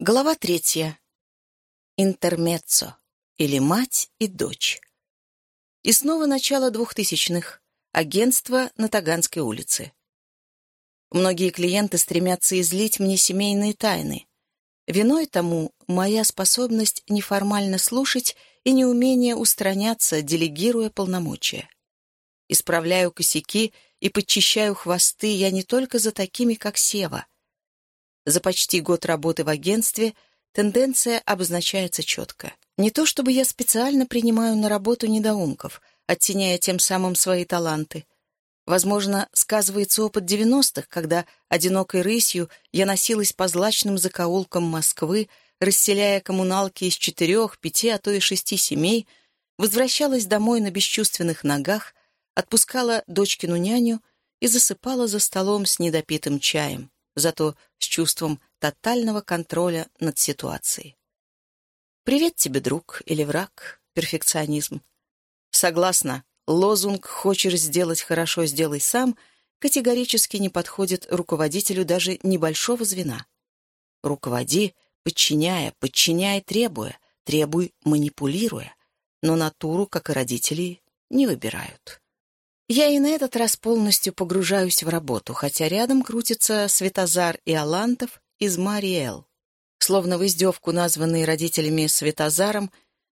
Глава третья. Интермеццо. Или мать и дочь. И снова начало двухтысячных. Агентство на Таганской улице. Многие клиенты стремятся излить мне семейные тайны. Виной тому моя способность неформально слушать и неумение устраняться, делегируя полномочия. Исправляю косяки и подчищаю хвосты я не только за такими, как Сева. За почти год работы в агентстве тенденция обозначается четко. Не то чтобы я специально принимаю на работу недоумков, оттеняя тем самым свои таланты. Возможно, сказывается опыт 90-х, когда одинокой рысью я носилась по злачным закоулкам Москвы, расселяя коммуналки из четырех, пяти, а то и шести семей, возвращалась домой на бесчувственных ногах, отпускала дочкину няню и засыпала за столом с недопитым чаем, зато с чувством тотального контроля над ситуацией. «Привет тебе, друг или враг, перфекционизм». Согласна, лозунг «хочешь сделать хорошо, сделай сам» категорически не подходит руководителю даже небольшого звена. Руководи, подчиняя, подчиняй, требуя, требуй, манипулируя, но натуру, как и родители, не выбирают. Я и на этот раз полностью погружаюсь в работу, хотя рядом крутятся Светозар и Алантов из Мариэл. Словно в издевку, названный родителями Светозаром,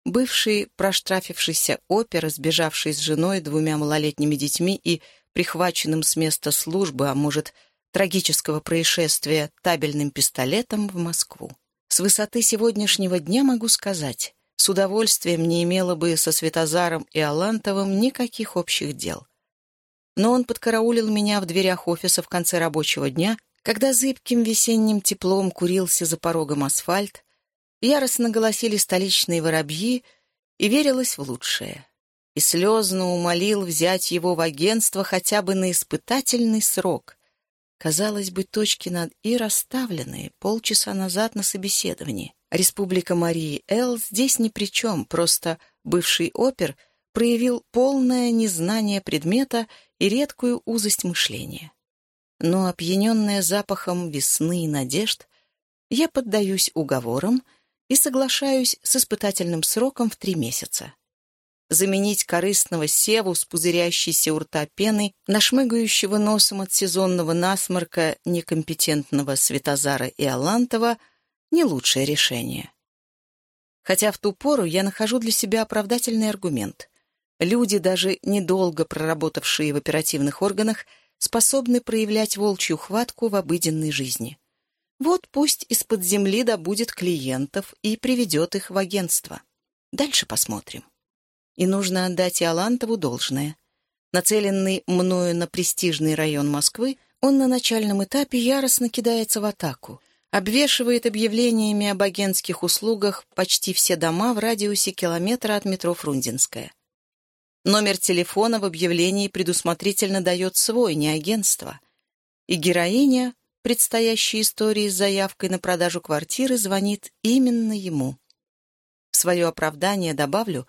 бывший проштрафившийся опер, сбежавший с женой, двумя малолетними детьми и прихваченным с места службы, а может, трагического происшествия табельным пистолетом в Москву. С высоты сегодняшнего дня могу сказать, с удовольствием не имела бы со Светозаром и Алантовым никаких общих дел но он подкараулил меня в дверях офиса в конце рабочего дня, когда зыбким весенним теплом курился за порогом асфальт, яростно голосили столичные воробьи, и верилось в лучшее. И слезно умолил взять его в агентство хотя бы на испытательный срок. Казалось бы, точки над «и» расставлены полчаса назад на собеседовании. Республика Марии Эл здесь ни при чем, просто бывший опер проявил полное незнание предмета и редкую узость мышления. Но, опьяненная запахом весны и надежд, я поддаюсь уговорам и соглашаюсь с испытательным сроком в три месяца. Заменить корыстного севу с пузырящейся у рта пеной, нашмыгающего носом от сезонного насморка некомпетентного Светозара и Алантова — не лучшее решение. Хотя в ту пору я нахожу для себя оправдательный аргумент. Люди, даже недолго проработавшие в оперативных органах, способны проявлять волчью хватку в обыденной жизни. Вот пусть из-под земли добудет клиентов и приведет их в агентство. Дальше посмотрим. И нужно отдать Иолантову должное. Нацеленный мною на престижный район Москвы, он на начальном этапе яростно кидается в атаку, обвешивает объявлениями об агентских услугах почти все дома в радиусе километра от метро Фрунзенская. Номер телефона в объявлении предусмотрительно дает свой, не агентство. И героиня предстоящей истории с заявкой на продажу квартиры звонит именно ему. В свое оправдание добавлю,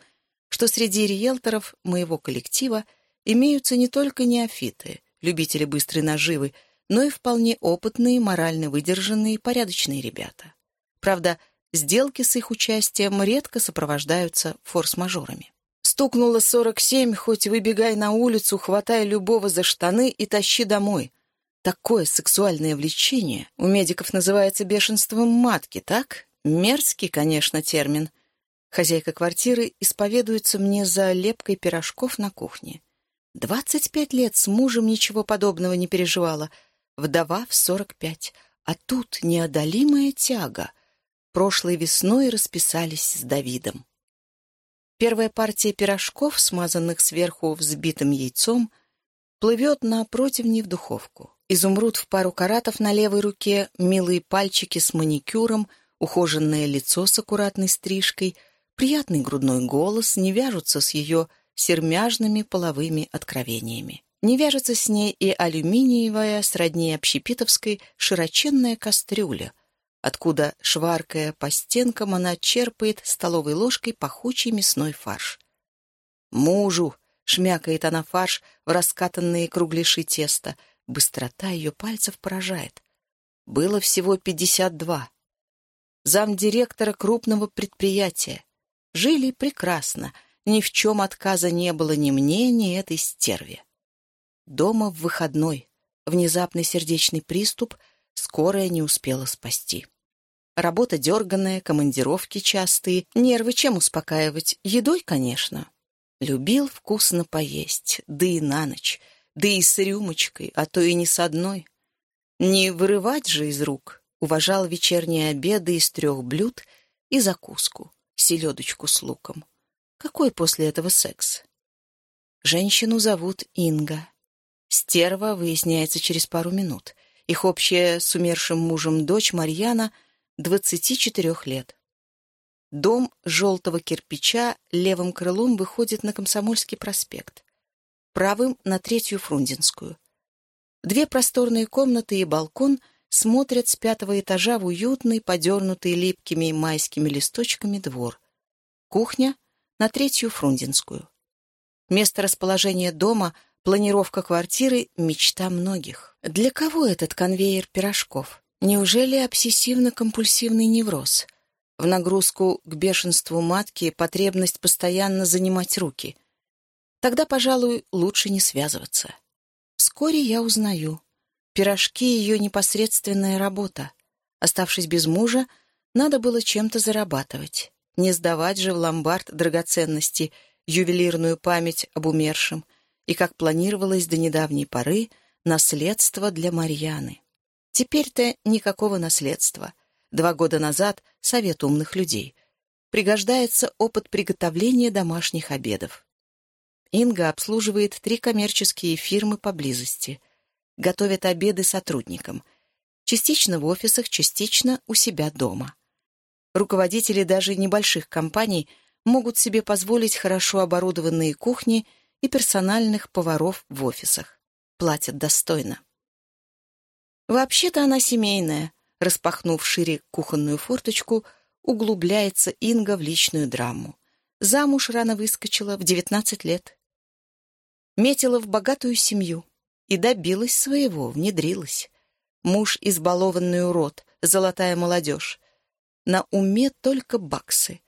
что среди риэлторов моего коллектива имеются не только неофиты, любители быстрой наживы, но и вполне опытные, морально выдержанные, порядочные ребята. Правда, сделки с их участием редко сопровождаются форс-мажорами. Стукнуло сорок семь, хоть выбегай на улицу, хватай любого за штаны и тащи домой. Такое сексуальное влечение у медиков называется бешенством матки, так? Мерзкий, конечно, термин. Хозяйка квартиры исповедуется мне за лепкой пирожков на кухне. Двадцать пять лет с мужем ничего подобного не переживала. Вдова в сорок пять. А тут неодолимая тяга. Прошлой весной расписались с Давидом. Первая партия пирожков, смазанных сверху взбитым яйцом, плывет на противне в духовку. Изумруд в пару каратов на левой руке, милые пальчики с маникюром, ухоженное лицо с аккуратной стрижкой, приятный грудной голос не вяжутся с ее сермяжными половыми откровениями. Не вяжется с ней и алюминиевая, сродни общепитовской, широченная кастрюля, откуда, шваркая по стенкам, она черпает столовой ложкой пахучий мясной фарш. «Мужу!» — шмякает она фарш в раскатанные кругляши теста. Быстрота ее пальцев поражает. Было всего пятьдесят два. замдиректора крупного предприятия. Жили прекрасно, ни в чем отказа не было ни мне, ни этой стерве. Дома в выходной, внезапный сердечный приступ, скорая не успела спасти. Работа дерганная, командировки частые, нервы чем успокаивать? Едой, конечно. Любил вкусно поесть, да и на ночь, да и с рюмочкой, а то и не с одной. Не вырывать же из рук. Уважал вечерние обеды из трех блюд и закуску, селедочку с луком. Какой после этого секс? Женщину зовут Инга. Стерва выясняется через пару минут. Их общая с умершим мужем дочь Марьяна — 24 лет. Дом желтого кирпича левым крылом выходит на Комсомольский проспект, правым — на Третью Фрунзенскую. Две просторные комнаты и балкон смотрят с пятого этажа в уютный, подернутый липкими майскими листочками двор. Кухня — на Третью Фрунзенскую. Место расположения дома, планировка квартиры — мечта многих. Для кого этот конвейер пирожков? Неужели обсессивно-компульсивный невроз? В нагрузку к бешенству матки потребность постоянно занимать руки. Тогда, пожалуй, лучше не связываться. Вскоре я узнаю. Пирожки — ее непосредственная работа. Оставшись без мужа, надо было чем-то зарабатывать. Не сдавать же в ломбард драгоценности, ювелирную память об умершем и, как планировалось до недавней поры, наследство для Марьяны. Теперь-то никакого наследства. Два года назад — совет умных людей. Пригождается опыт приготовления домашних обедов. Инга обслуживает три коммерческие фирмы поблизости. Готовит обеды сотрудникам. Частично в офисах, частично у себя дома. Руководители даже небольших компаний могут себе позволить хорошо оборудованные кухни и персональных поваров в офисах. Платят достойно. Вообще-то она семейная. Распахнув шире кухонную форточку, углубляется Инга в личную драму. Замуж рано выскочила, в девятнадцать лет. Метила в богатую семью и добилась своего, внедрилась. Муж избалованный урод, золотая молодежь. На уме только баксы.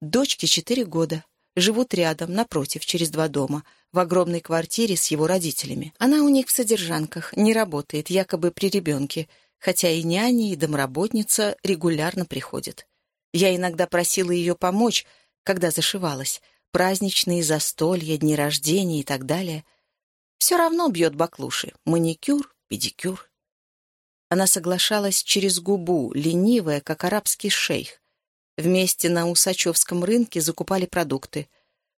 Дочке четыре года. Живут рядом, напротив, через два дома — в огромной квартире с его родителями. Она у них в содержанках, не работает, якобы при ребенке, хотя и няня, и домработница регулярно приходят. Я иногда просила ее помочь, когда зашивалась. Праздничные застолья, дни рождения и так далее. Все равно бьет баклуши. Маникюр, педикюр. Она соглашалась через губу, ленивая, как арабский шейх. Вместе на Усачевском рынке закупали продукты.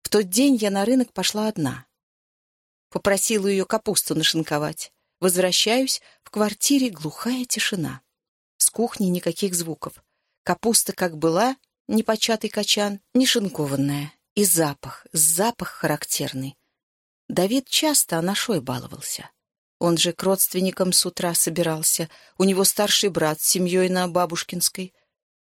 В тот день я на рынок пошла одна. Попросила ее капусту нашинковать. Возвращаюсь, в квартире глухая тишина. С кухни никаких звуков. Капуста как была, не початый качан, не шинкованная. И запах, запах характерный. Давид часто анашой баловался. Он же к родственникам с утра собирался. У него старший брат с семьей на Бабушкинской.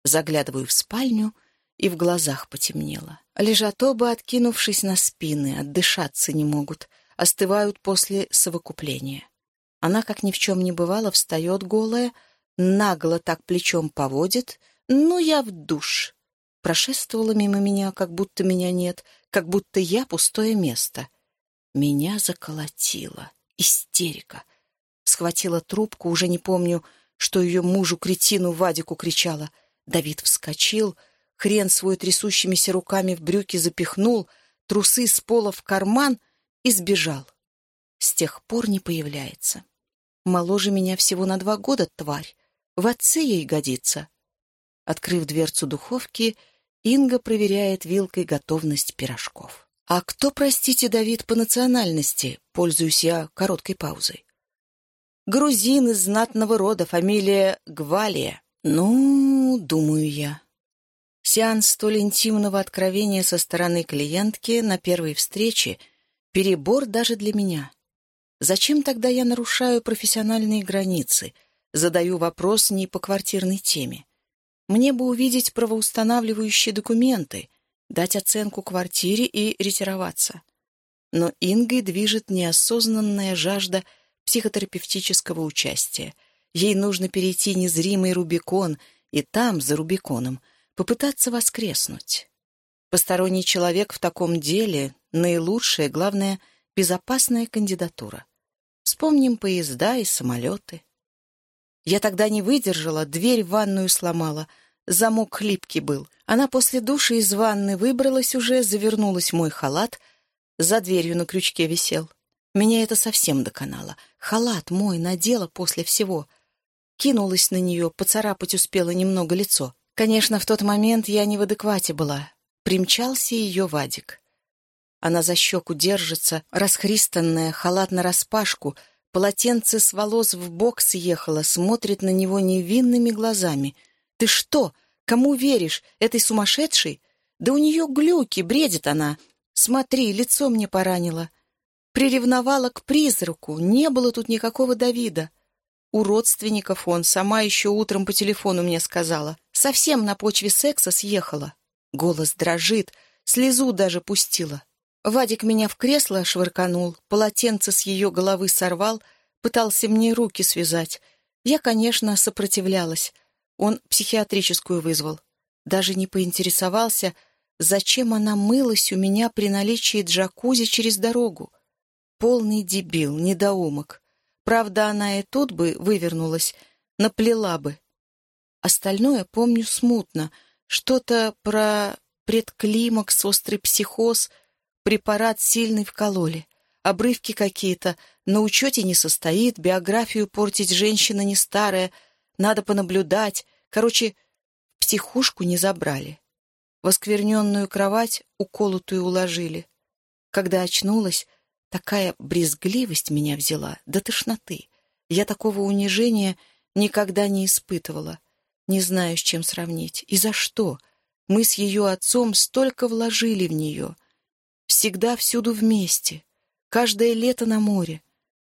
Заглядываю в спальню, и в глазах потемнело. Лежат оба, откинувшись на спины, отдышаться не могут, остывают после совокупления. Она, как ни в чем не бывало, встает голая, нагло так плечом поводит. «Ну, я в душ!» Прошествовала мимо меня, как будто меня нет, как будто я пустое место. Меня заколотило. Истерика. Схватила трубку, уже не помню, что ее мужу-кретину Вадику кричала. Давид вскочил — Хрен свой трясущимися руками в брюки запихнул, трусы с пола в карман и сбежал. С тех пор не появляется. Моложе меня всего на два года, тварь. В отце ей годится. Открыв дверцу духовки, Инга проверяет вилкой готовность пирожков. «А кто, простите, Давид, по национальности?» Пользуюсь я короткой паузой. «Грузин из знатного рода, фамилия Гвалия». «Ну, — думаю я, Сеанс столь интимного откровения со стороны клиентки на первой встрече — перебор даже для меня. Зачем тогда я нарушаю профессиональные границы, задаю вопрос не по квартирной теме? Мне бы увидеть правоустанавливающие документы, дать оценку квартире и ретироваться. Но Ингой движет неосознанная жажда психотерапевтического участия. Ей нужно перейти незримый Рубикон — и там, за Рубиконом, попытаться воскреснуть. Посторонний человек в таком деле — наилучшая, главное, безопасная кандидатура. Вспомним поезда и самолеты. Я тогда не выдержала, дверь в ванную сломала, замок хлипкий был. Она после души из ванны выбралась уже, завернулась в мой халат, за дверью на крючке висел. Меня это совсем доконало. Халат мой надела после всего. Кинулась на нее, поцарапать успела немного лицо. Конечно, в тот момент я не в адеквате была. Примчался ее Вадик. Она за щеку держится, расхристанная, халат нараспашку, полотенце с волос в бок съехало, смотрит на него невинными глазами. «Ты что? Кому веришь? Этой сумасшедшей? Да у нее глюки, бредит она. Смотри, лицо мне поранило. Приревновала к призраку, не было тут никакого Давида. У родственников он, сама еще утром по телефону мне сказала. Совсем на почве секса съехала. Голос дрожит, слезу даже пустила. Вадик меня в кресло швырканул, полотенце с ее головы сорвал, пытался мне руки связать. Я, конечно, сопротивлялась. Он психиатрическую вызвал. Даже не поинтересовался, зачем она мылась у меня при наличии джакузи через дорогу. Полный дебил, недоумок. Правда, она и тут бы вывернулась, наплела бы. Остальное помню смутно. Что-то про предклимакс, острый психоз — Препарат сильный вкололи. Обрывки какие-то. На учете не состоит, биографию портить женщина не старая. Надо понаблюдать. Короче, психушку не забрали. Воскверненную кровать уколотую уложили. Когда очнулась, такая брезгливость меня взяла, до тошноты. Я такого унижения никогда не испытывала. Не знаю, с чем сравнить. И за что? Мы с ее отцом столько вложили в нее. Всегда всюду вместе. Каждое лето на море.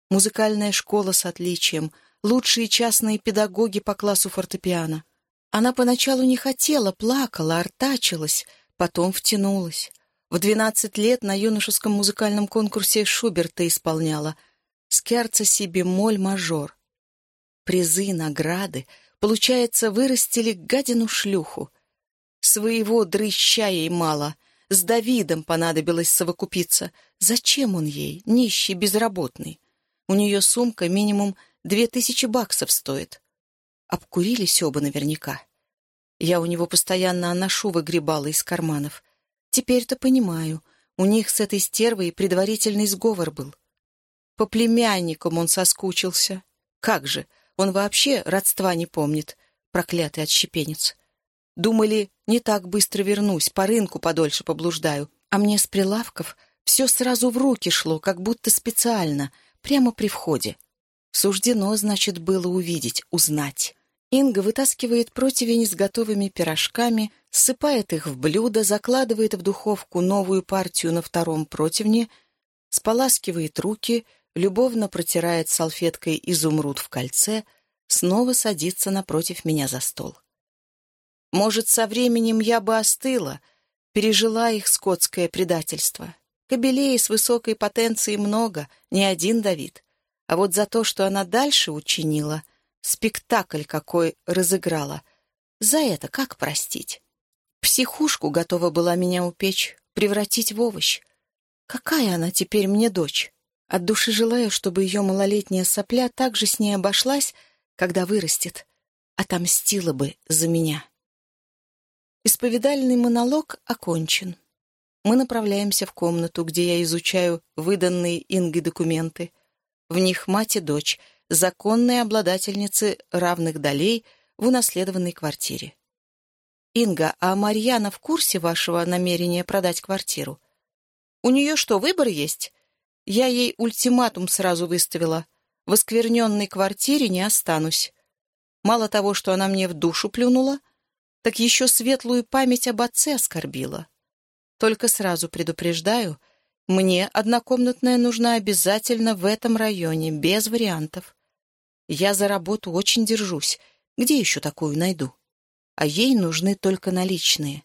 Музыкальная школа с отличием. Лучшие частные педагоги по классу фортепиано. Она поначалу не хотела, плакала, артачилась, потом втянулась. В двенадцать лет на юношеском музыкальном конкурсе Шуберта исполняла «Скерца себе моль мажор». Призы, награды, получается, вырастили гадину-шлюху. Своего дрыща ей мало — с Давидом понадобилось совокупиться. Зачем он ей, нищий, безработный? У нее сумка минимум две тысячи баксов стоит. Обкурились оба наверняка. Я у него постоянно аношу выгребала из карманов. Теперь-то понимаю, у них с этой стервой предварительный сговор был. По племянникам он соскучился. Как же, он вообще родства не помнит, проклятый отщепенец. Думали, не так быстро вернусь, по рынку подольше поблуждаю. А мне с прилавков все сразу в руки шло, как будто специально, прямо при входе. Суждено, значит, было увидеть, узнать. Инга вытаскивает противень с готовыми пирожками, ссыпает их в блюдо, закладывает в духовку новую партию на втором противне, споласкивает руки, любовно протирает салфеткой изумруд в кольце, снова садится напротив меня за стол. Может, со временем я бы остыла, пережила их скотское предательство. Кобелей с высокой потенцией много, не один Давид. А вот за то, что она дальше учинила, спектакль какой разыграла, за это как простить? Психушку готова была меня упечь, превратить в овощ. Какая она теперь мне дочь? От души желаю, чтобы ее малолетняя сопля также с ней обошлась, когда вырастет, отомстила бы за меня. Исповедальный монолог окончен. Мы направляемся в комнату, где я изучаю выданные Ингой документы. В них мать и дочь, законные обладательницы равных долей в унаследованной квартире. «Инга, а Марьяна в курсе вашего намерения продать квартиру? У нее что, выбор есть? Я ей ультиматум сразу выставила. В оскверненной квартире не останусь. Мало того, что она мне в душу плюнула, так еще светлую память об отце оскорбила. Только сразу предупреждаю, мне однокомнатная нужна обязательно в этом районе, без вариантов. Я за работу очень держусь. Где еще такую найду? А ей нужны только наличные.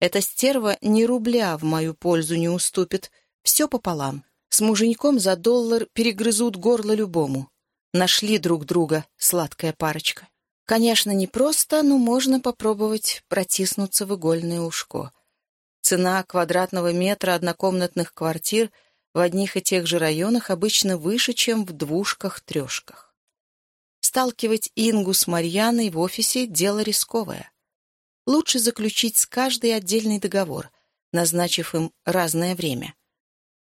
Эта стерва ни рубля в мою пользу не уступит. Все пополам. С муженьком за доллар перегрызут горло любому. Нашли друг друга, сладкая парочка. Конечно, не просто, но можно попробовать протиснуться в игольное ушко. Цена квадратного метра однокомнатных квартир в одних и тех же районах обычно выше, чем в двушках-трешках. Сталкивать Ингу с Марьяной в офисе — дело рисковое. Лучше заключить с каждой отдельный договор, назначив им разное время.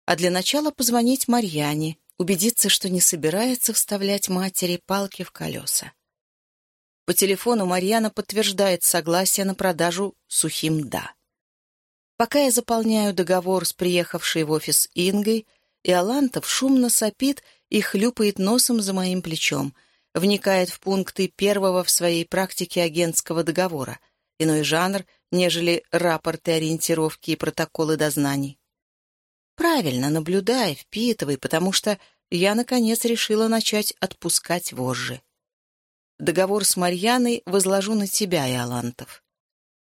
А для начала позвонить Марьяне, убедиться, что не собирается вставлять матери палки в колеса. По телефону Марьяна подтверждает согласие на продажу сухим «да». Пока я заполняю договор с приехавшей в офис Ингой, Иолантов шумно сопит и хлюпает носом за моим плечом, вникает в пункты первого в своей практике агентского договора, иной жанр, нежели рапорты ориентировки и протоколы дознаний. Правильно, наблюдай, впитывай, потому что я, наконец, решила начать отпускать вожжи. Договор с Марьяной возложу на тебя, Иолантов.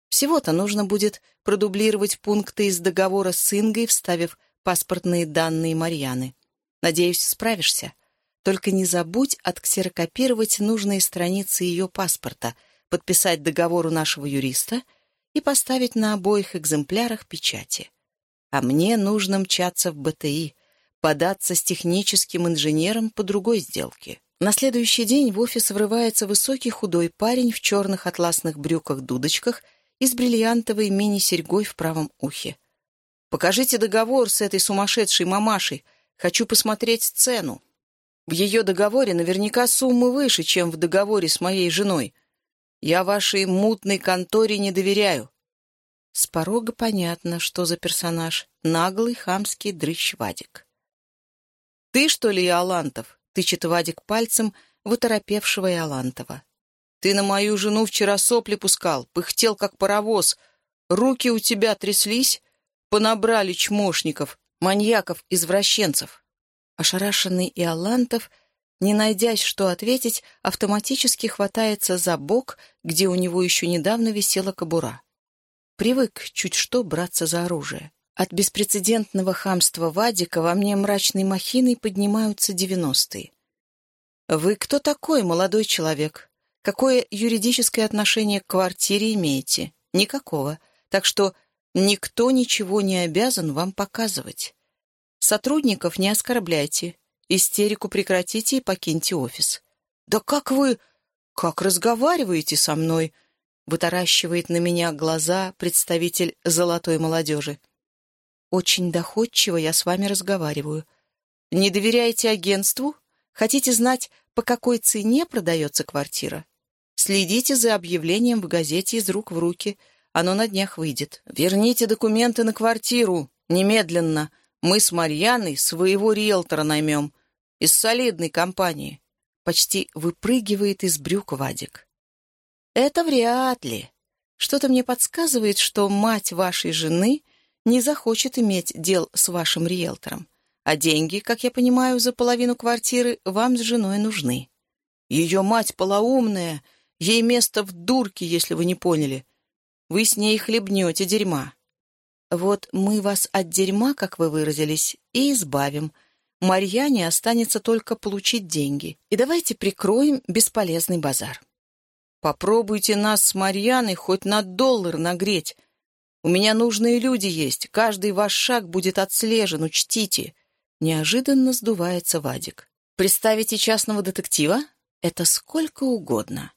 Всего-то нужно будет продублировать пункты из договора с Ингой, вставив паспортные данные Марьяны. Надеюсь, справишься. Только не забудь отксерокопировать нужные страницы ее паспорта, подписать договор у нашего юриста и поставить на обоих экземплярах печати. А мне нужно мчаться в БТИ, податься с техническим инженером по другой сделке. На следующий день в офис врывается высокий худой парень в черных атласных брюках-дудочках и с бриллиантовой мини-серьгой в правом ухе. «Покажите договор с этой сумасшедшей мамашей. Хочу посмотреть цену. В ее договоре наверняка суммы выше, чем в договоре с моей женой. Я вашей мутной конторе не доверяю». С порога понятно, что за персонаж. Наглый, хамский дрыщ Вадик. «Ты, что ли, Иолантов?» — тычет Вадик пальцем в оторопевшего Иолантова. Ты на мою жену вчера сопли пускал, пыхтел, как паровоз. Руки у тебя тряслись, понабрали чмошников, маньяков-извращенцев. Ошарашенный Иолантов, не найдясь, что ответить, автоматически хватается за бок, где у него еще недавно висела кобура. Привык чуть что браться за оружие. От беспрецедентного хамства Вадика во мне мрачной махиной поднимаются девяностые. «Вы кто такой, молодой человек?» Какое юридическое отношение к квартире имеете? Никакого. Так что никто ничего не обязан вам показывать. Сотрудников не оскорбляйте. Истерику прекратите и покиньте офис. «Да как вы... как разговариваете со мной?» вытаращивает на меня глаза представитель золотой молодежи. «Очень доходчиво я с вами разговариваю. Не доверяете агентству? Хотите знать, по какой цене продается квартира? Следите за объявлением в газете из рук в руки. Оно на днях выйдет. Верните документы на квартиру. Немедленно. Мы с Марьяной своего риэлтора наймем. Из солидной компании. Почти выпрыгивает из брюк Вадик. Это вряд ли. Что-то мне подсказывает, что мать вашей жены не захочет иметь дел с вашим риэлтором. А деньги, как я понимаю, за половину квартиры вам с женой нужны. Ее мать полоумная — Ей место в дурке, если вы не поняли. Вы с ней хлебнете дерьма. Вот мы вас от дерьма, как вы выразились, и избавим. Марьяне останется только получить деньги. И давайте прикроем бесполезный базар. Попробуйте нас с Марьяной хоть на доллар нагреть. У меня нужные люди есть, каждый ваш шаг будет отслежен, учтите. Неожиданно сдувается Вадик. Представите частного детектива? Это сколько угодно.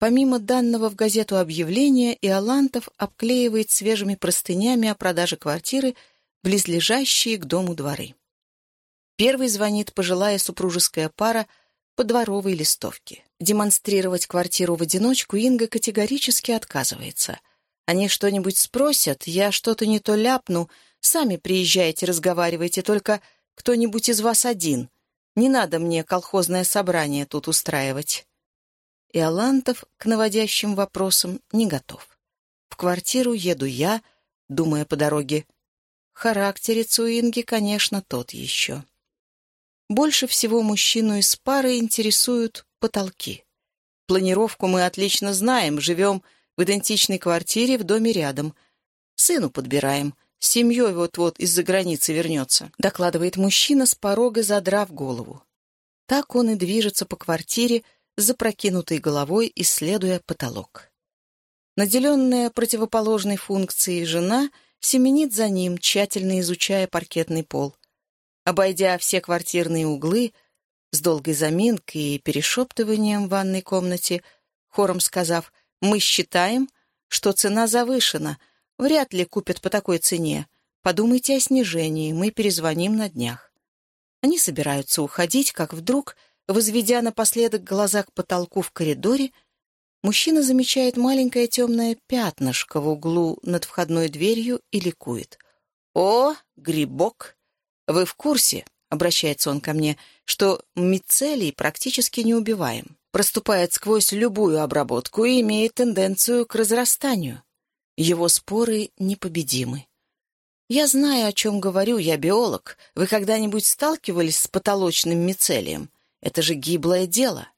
Помимо данного в газету объявления, Иолантов обклеивает свежими простынями о продаже квартиры близлежащие к дому дворы. Первый звонит пожилая супружеская пара по дворовой листовке. Демонстрировать квартиру в одиночку Инга категорически отказывается. Они что-нибудь спросят, я что-то не то ляпну, сами приезжайте, разговаривайте, только кто-нибудь из вас один. Не надо мне колхозное собрание тут устраивать и Алантов к наводящим вопросам не готов. В квартиру еду я, думая по дороге. Характерец у Инги, конечно, тот еще. Больше всего мужчину из пары интересуют потолки. Планировку мы отлично знаем, живем в идентичной квартире в доме рядом. Сыну подбираем, с семьей вот-вот из-за границы вернется, докладывает мужчина с порога, задрав голову. Так он и движется по квартире, запрокинутой головой, исследуя потолок. Наделенная противоположной функцией жена семенит за ним, тщательно изучая паркетный пол. Обойдя все квартирные углы, с долгой заминкой и перешептыванием в ванной комнате, хором сказав «Мы считаем, что цена завышена, вряд ли купят по такой цене. Подумайте о снижении, мы перезвоним на днях». Они собираются уходить, как вдруг, возведя напоследок глаза к потолку в коридоре, мужчина замечает маленькое темное пятнышко в углу над входной дверью и ликует. «О, грибок! Вы в курсе, — обращается он ко мне, — что мицелий практически не убиваем, проступает сквозь любую обработку и имеет тенденцию к разрастанию. Его споры непобедимы. Я знаю, о чем говорю, я биолог. Вы когда-нибудь сталкивались с потолочным мицелием? Это же гиблое дело.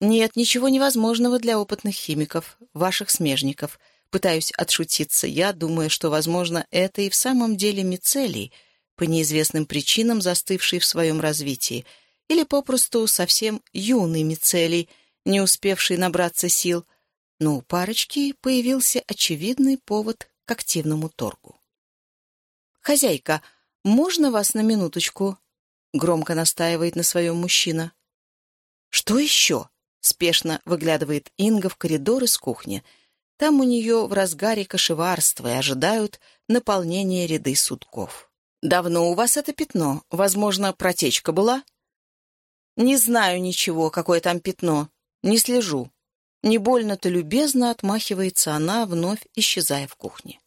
Нет ничего невозможного для опытных химиков, ваших смежников. Пытаюсь отшутиться. Я думаю, что, возможно, это и в самом деле мицелий, по неизвестным причинам застывший в своем развитии, или попросту совсем юный мицелий, не успевший набраться сил, но у парочки появился очевидный повод к активному торгу. «Хозяйка, можно вас на минуточку?» — громко настаивает на своем мужчина. «Что еще?» — спешно выглядывает Инга в коридор из кухни. Там у нее в разгаре кошеварство и ожидают наполнения ряды сутков. «Давно у вас это пятно? Возможно, протечка была?» «Не знаю ничего, какое там пятно. Не слежу». Не больно-то любезно отмахивается она, вновь исчезая в кухне.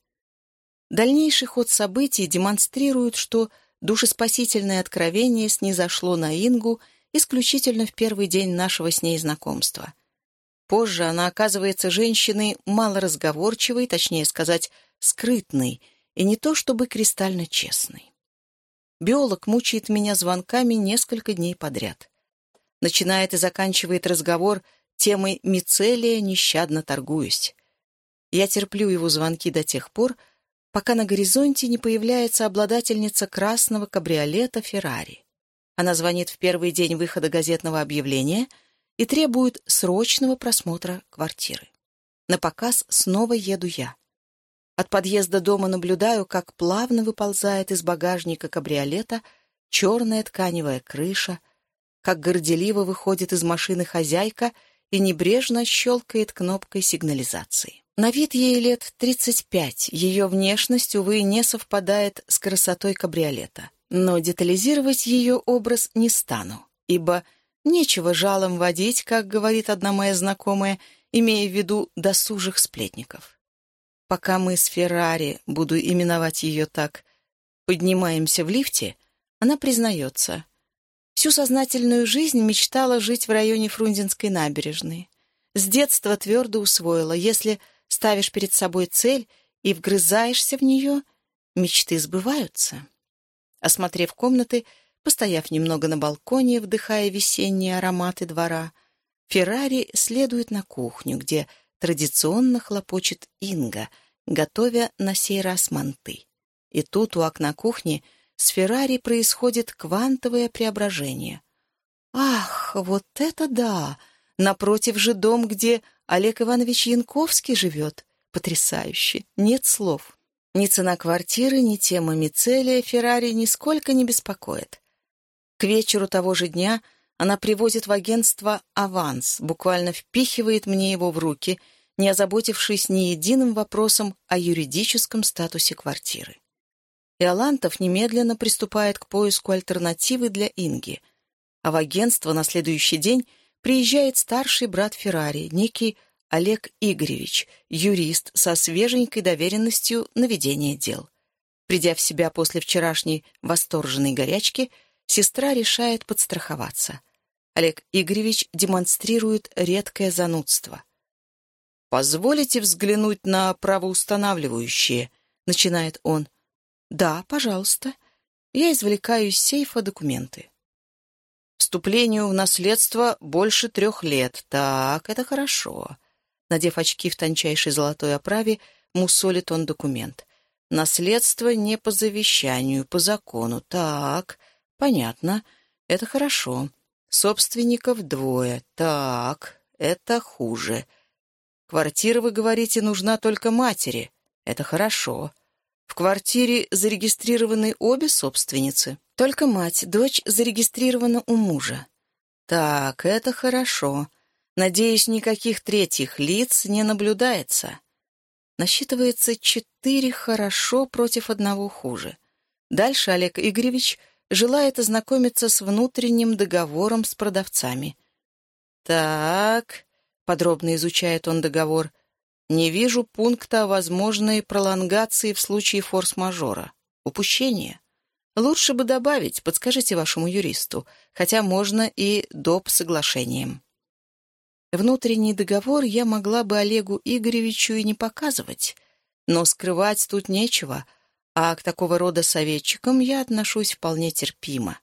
Дальнейший ход событий демонстрирует, что душеспасительное откровение снизошло на Ингу исключительно в первый день нашего с ней знакомства. Позже она оказывается женщиной малоразговорчивой, точнее сказать, скрытной, и не то чтобы кристально честной. Биолог мучает меня звонками несколько дней подряд. Начинает и заканчивает разговор темой мицелия, нещадно торгуюсь. Я терплю его звонки до тех пор, пока на горизонте не появляется обладательница красного кабриолета «Феррари». Она звонит в первый день выхода газетного объявления и требует срочного просмотра квартиры. На показ снова еду я. От подъезда дома наблюдаю, как плавно выползает из багажника кабриолета черная тканевая крыша, как горделиво выходит из машины хозяйка и небрежно щелкает кнопкой сигнализации. На вид ей лет 35, ее внешность, увы, не совпадает с красотой кабриолета. Но детализировать ее образ не стану, ибо нечего жалом водить, как говорит одна моя знакомая, имея в виду досужих сплетников. Пока мы с Феррари, буду именовать ее так, поднимаемся в лифте, она признается. Всю сознательную жизнь мечтала жить в районе Фрунзенской набережной. С детства твердо усвоила, если ставишь перед собой цель и вгрызаешься в нее, мечты сбываются. Осмотрев комнаты, постояв немного на балконе, вдыхая весенние ароматы двора, Феррари следует на кухню, где традиционно хлопочет Инга, готовя на сей раз манты. И тут у окна кухни с Феррари происходит квантовое преображение. «Ах, вот это да! Напротив же дом, где Олег Иванович Янковский живет. Потрясающе. Нет слов. Ни цена квартиры, ни тема мицелия Феррари нисколько не беспокоит. К вечеру того же дня она привозит в агентство аванс, буквально впихивает мне его в руки, не озаботившись ни единым вопросом о юридическом статусе квартиры. Иолантов немедленно приступает к поиску альтернативы для Инги, а в агентство на следующий день приезжает старший брат Феррари, некий Олег Игоревич, юрист со свеженькой доверенностью на ведение дел. Придя в себя после вчерашней восторженной горячки, сестра решает подстраховаться. Олег Игоревич демонстрирует редкое занудство. «Позволите взглянуть на правоустанавливающие?» — начинает он. «Да, пожалуйста». Я извлекаю из сейфа документы. Вступлению в наследство больше трех лет. Так, это хорошо. Надев очки в тончайшей золотой оправе, мусолит он документ. Наследство не по завещанию, по закону. Так, понятно. Это хорошо. Собственников двое. Так, это хуже. Квартира, вы говорите, нужна только матери. Это хорошо. В квартире зарегистрированы обе собственницы. Только мать, дочь зарегистрирована у мужа. Так, это хорошо. Надеюсь, никаких третьих лиц не наблюдается. Насчитывается четыре хорошо против одного хуже. Дальше Олег Игоревич желает ознакомиться с внутренним договором с продавцами. «Так», — подробно изучает он договор, — «не вижу пункта о возможной пролонгации в случае форс-мажора. Упущение. Лучше бы добавить, подскажите вашему юристу, хотя можно и доп. соглашением». Внутренний договор я могла бы Олегу Игоревичу и не показывать, но скрывать тут нечего, а к такого рода советчикам я отношусь вполне терпимо.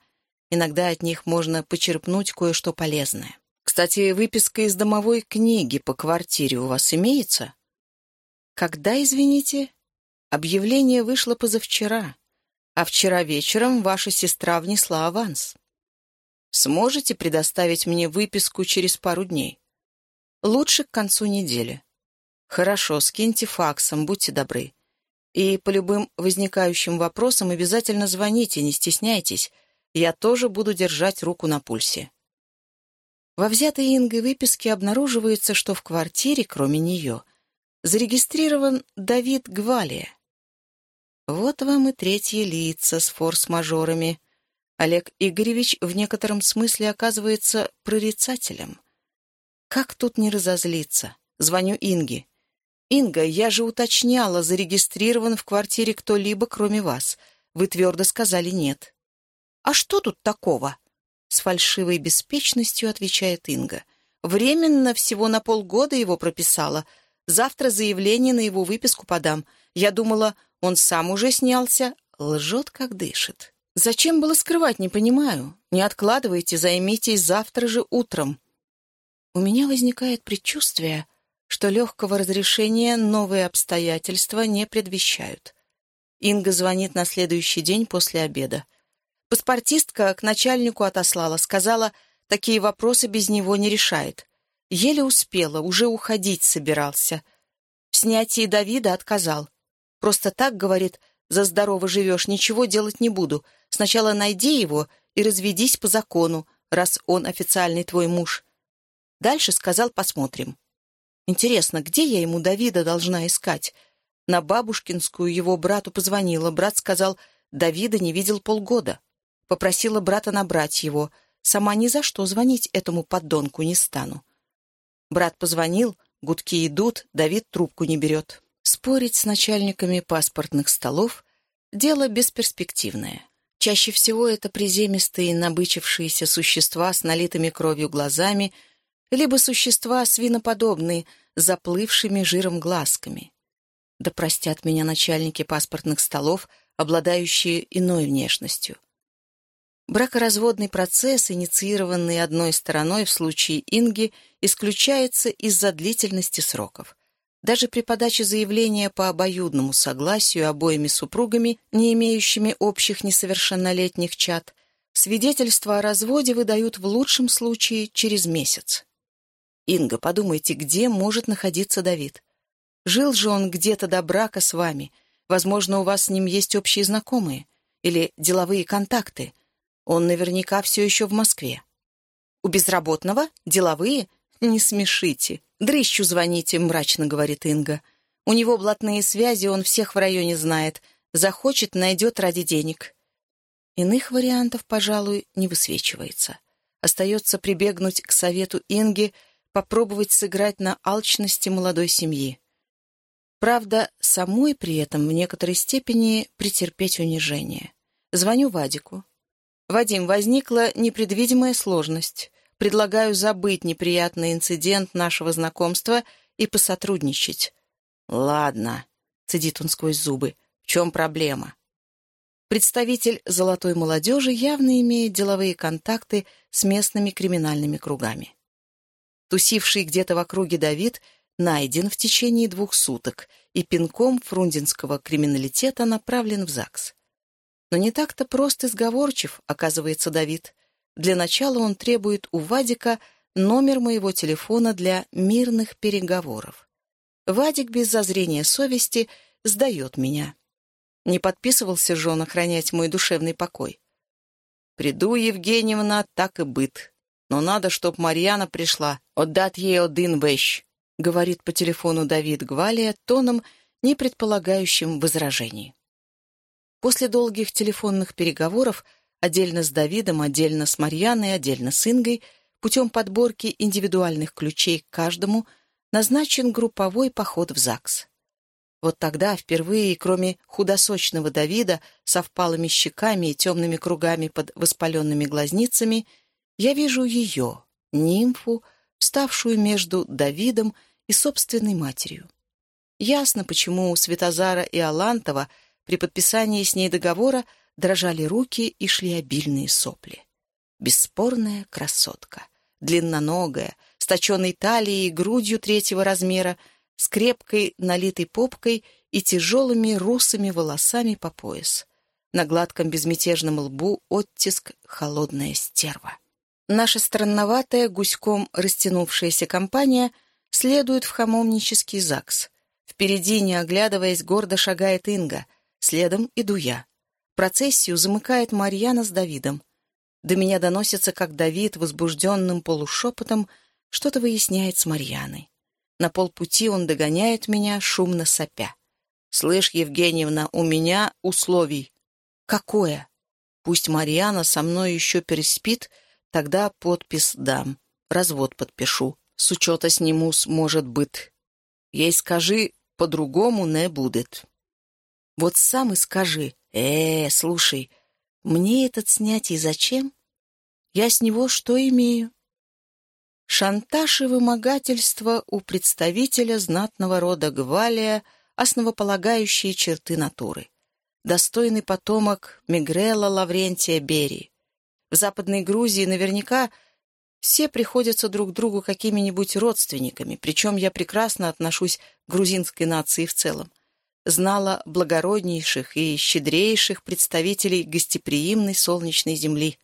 Иногда от них можно почерпнуть кое-что полезное. Кстати, выписка из домовой книги по квартире у вас имеется? Когда, извините? Объявление вышло позавчера, а вчера вечером ваша сестра внесла аванс. Сможете предоставить мне выписку через пару дней? Лучше к концу недели. Хорошо, скиньте факсом, будьте добры. И по любым возникающим вопросам обязательно звоните, не стесняйтесь. Я тоже буду держать руку на пульсе. Во взятой Ингой выписке обнаруживается, что в квартире, кроме нее, зарегистрирован Давид Гвалия. Вот вам и третьи лица с форс-мажорами. Олег Игоревич в некотором смысле оказывается прорицателем. Как тут не разозлиться? Звоню Инге. «Инга, я же уточняла, зарегистрирован в квартире кто-либо, кроме вас. Вы твердо сказали нет». «А что тут такого?» С фальшивой беспечностью отвечает Инга. «Временно всего на полгода его прописала. Завтра заявление на его выписку подам. Я думала, он сам уже снялся. Лжет, как дышит. Зачем было скрывать, не понимаю. Не откладывайте, займитесь завтра же утром. У меня возникает предчувствие, что легкого разрешения новые обстоятельства не предвещают. Инга звонит на следующий день после обеда. Паспортистка к начальнику отослала, сказала, такие вопросы без него не решает. Еле успела, уже уходить собирался. В снятии Давида отказал. Просто так, говорит, за здорово живешь, ничего делать не буду. Сначала найди его и разведись по закону, раз он официальный твой муж. Дальше сказал «посмотрим». Интересно, где я ему Давида должна искать? На бабушкинскую его брату позвонила. Брат сказал, Давида не видел полгода. Попросила брата набрать его. Сама ни за что звонить этому поддонку не стану. Брат позвонил, гудки идут, Давид трубку не берет. Спорить с начальниками паспортных столов — дело бесперспективное. Чаще всего это приземистые, набычившиеся существа с налитыми кровью глазами — либо существа свиноподобные, заплывшими жиром глазками. Да простят меня начальники паспортных столов, обладающие иной внешностью. Бракоразводный процесс, инициированный одной стороной в случае Инги, исключается из-за длительности сроков. Даже при подаче заявления по обоюдному согласию обоими супругами, не имеющими общих несовершеннолетних чад, свидетельство о разводе выдают в лучшем случае через месяц. Инга, подумайте, где может находиться Давид? Жил же он где-то до брака с вами. Возможно, у вас с ним есть общие знакомые или деловые контакты. Он наверняка все еще в Москве. У безработного? Деловые? Не смешите. Дрыщу звоните, мрачно говорит Инга. У него блатные связи, он всех в районе знает. Захочет, найдет ради денег. Иных вариантов, пожалуй, не высвечивается. Остается прибегнуть к совету Инги — попробовать сыграть на алчности молодой семьи. Правда, самой при этом в некоторой степени претерпеть унижение. Звоню Вадику. «Вадим, возникла непредвидимая сложность. Предлагаю забыть неприятный инцидент нашего знакомства и посотрудничать». «Ладно», — цедит он сквозь зубы, — «в чем проблема?» Представитель золотой молодежи явно имеет деловые контакты с местными криминальными кругами. Тусивший где-то в округе Давид найден в течение двух суток и пинком фрунзенского криминалитета направлен в ЗАГС. Но не так-то прост и сговорчив, оказывается Давид. Для начала он требует у Вадика номер моего телефона для мирных переговоров. Вадик без зазрения совести сдает меня. Не подписывался же он охранять мой душевный покой. «Приду, Евгеньевна, так и быт. Но надо, чтоб Марьяна пришла. Отдать ей один вещь», — говорит по телефону Давид Гвалия тоном, не предполагающим возражений. После долгих телефонных переговоров, отдельно с Давидом, отдельно с Марьяной, отдельно с Ингой, путем подборки индивидуальных ключей к каждому, назначен групповой поход в ЗАГС. Вот тогда впервые, кроме худосочного Давида со впалыми щеками и темными кругами под воспаленными глазницами, я вижу ее, нимфу, вставшую между Давидом и собственной матерью. Ясно, почему у Светозара и Алантова при подписании с ней договора дрожали руки и шли обильные сопли. Бесспорная красотка, длинноногая, с точенной талией и грудью третьего размера, с крепкой налитой попкой и тяжелыми русыми волосами по пояс. На гладком безмятежном лбу оттиск холодная стерва. Наша странноватая, гуськом растянувшаяся компания следует в хамовнический ЗАГС. Впереди, не оглядываясь, гордо шагает Инга — Следом иду я. Процессию замыкает Марьяна с Давидом. До меня доносится, как Давид возбужденным полушепотом что-то выясняет с Марьяной. На полпути он догоняет меня, шумно сопя. «Слышь, Евгеньевна, у меня условий». «Какое?» «Пусть Марьяна со мной еще переспит, тогда подпись дам. Развод подпишу. С учета сниму, может быть. Ей скажи, по-другому не будет». Вот сам и скажи, э, слушай, мне этот снять и зачем? Я с него что имею? Шантаж и вымогательство у представителя знатного рода Гвалия — основополагающие черты натуры. Достойный потомок Мигрела Лаврентия Берии. В Западной Грузии наверняка все приходятся друг другу какими-нибудь родственниками, причем я прекрасно отношусь к грузинской нации в целом знала благороднейших и щедрейших представителей гостеприимной солнечной земли.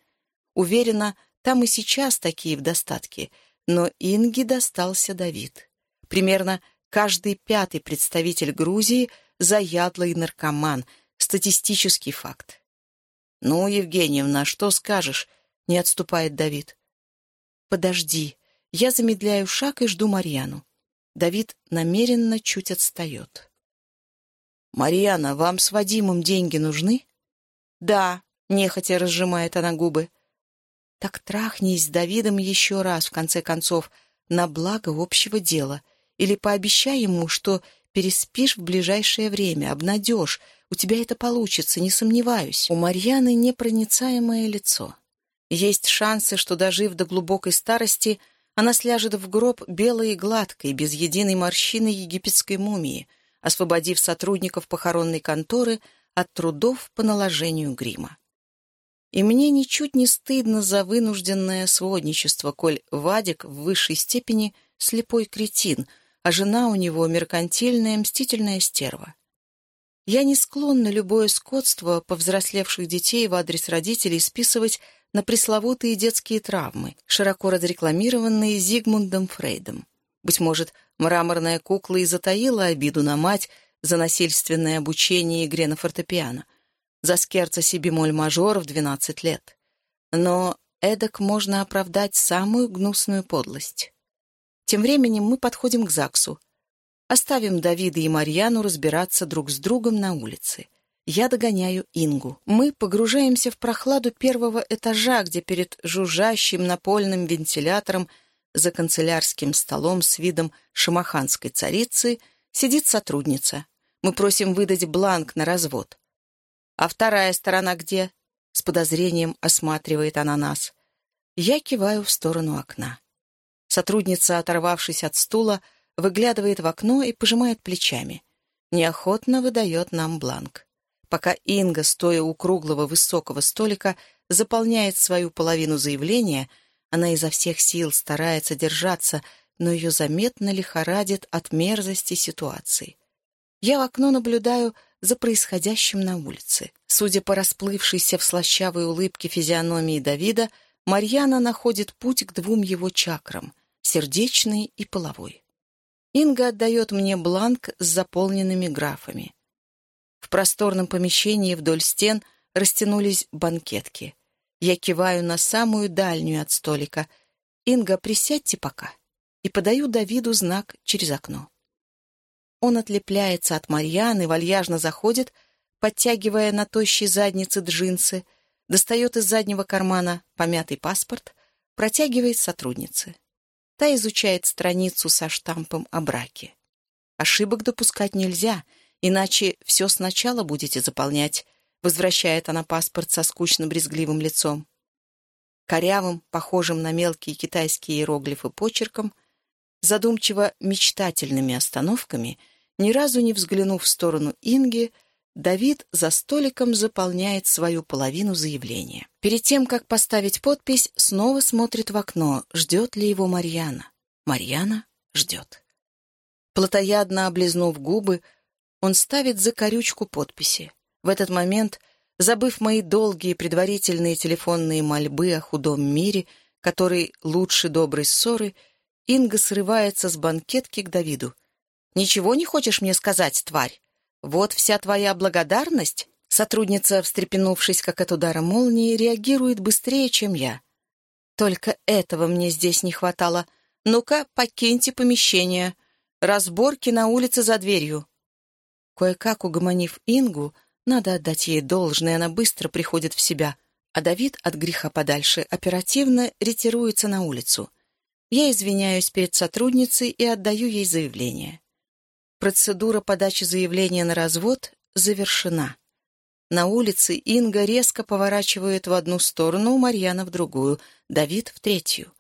Уверена, там и сейчас такие в достатке, но Инге достался Давид. Примерно каждый пятый представитель Грузии — заядлый наркоман, статистический факт. «Ну, Евгеньевна, что скажешь?» — не отступает Давид. «Подожди». Я замедляю шаг и жду Марьяну. Давид намеренно чуть отстает. «Марьяна, вам с Вадимом деньги нужны?» «Да», — нехотя разжимает она губы. «Так трахнись с Давидом еще раз, в конце концов, на благо общего дела, или пообещай ему, что переспишь в ближайшее время, обнадежь, у тебя это получится, не сомневаюсь». У Марьяны непроницаемое лицо. Есть шансы, что, дожив до глубокой старости, она сляжет в гроб белой и гладкой, без единой морщины египетской мумии — освободив сотрудников похоронной конторы от трудов по наложению грима. И мне ничуть не стыдно за вынужденное сводничество, коль Вадик в высшей степени слепой кретин, а жена у него меркантильная мстительная стерва. Я не склонна любое скотство повзрослевших детей в адрес родителей списывать на пресловутые детские травмы, широко разрекламированные Зигмундом Фрейдом. Быть может, Мраморная кукла и затаила обиду на мать за насильственное обучение игре на фортепиано, за скерца си бемоль-мажор в 12 лет. Но эдак можно оправдать самую гнусную подлость. Тем временем мы подходим к ЗАГСу. Оставим Давида и Марьяну разбираться друг с другом на улице. Я догоняю Ингу. Мы погружаемся в прохладу первого этажа, где перед жужжащим напольным вентилятором за канцелярским столом с видом шамаханской царицы сидит сотрудница. Мы просим выдать бланк на развод. «А вторая сторона где?» С подозрением осматривает она нас. Я киваю в сторону окна. Сотрудница, оторвавшись от стула, выглядывает в окно и пожимает плечами. Неохотно выдает нам бланк. Пока Инга, стоя у круглого высокого столика, заполняет свою половину заявления — она изо всех сил старается держаться, но ее заметно лихорадит от мерзости ситуации. Я в окно наблюдаю за происходящим на улице. Судя по расплывшейся в слащавой улыбке физиономии Давида, Марьяна находит путь к двум его чакрам — сердечной и половой. Инга отдает мне бланк с заполненными графами. В просторном помещении вдоль стен растянулись банкетки. Я киваю на самую дальнюю от столика. «Инга, присядьте пока». И подаю Давиду знак через окно. Он отлепляется от Марьяны, вальяжно заходит, подтягивая на тощей заднице джинсы, достает из заднего кармана помятый паспорт, протягивает сотруднице. Та изучает страницу со штампом о браке. Ошибок допускать нельзя, иначе все сначала будете заполнять, возвращает она паспорт со скучно-брезгливым лицом. Корявым, похожим на мелкие китайские иероглифы почерком, задумчиво-мечтательными остановками, ни разу не взглянув в сторону Инги, Давид за столиком заполняет свою половину заявления. Перед тем, как поставить подпись, снова смотрит в окно, ждет ли его Марьяна. Марьяна ждет. Платоядно облизнув губы, он ставит за корючку подписи. В этот момент, забыв мои долгие предварительные телефонные мольбы о худом мире, который лучше доброй ссоры, Инга срывается с банкетки к Давиду. «Ничего не хочешь мне сказать, тварь? Вот вся твоя благодарность?» Сотрудница, встрепенувшись, как от удара молнии, реагирует быстрее, чем я. «Только этого мне здесь не хватало. Ну-ка, покиньте помещение. Разборки на улице за дверью». Кое-как угомонив Ингу, надо отдать ей должное, она быстро приходит в себя, а Давид от греха подальше оперативно ретируется на улицу. Я извиняюсь перед сотрудницей и отдаю ей заявление. Процедура подачи заявления на развод завершена. На улице Инга резко поворачивает в одну сторону, Марьяна в другую, Давид в третью.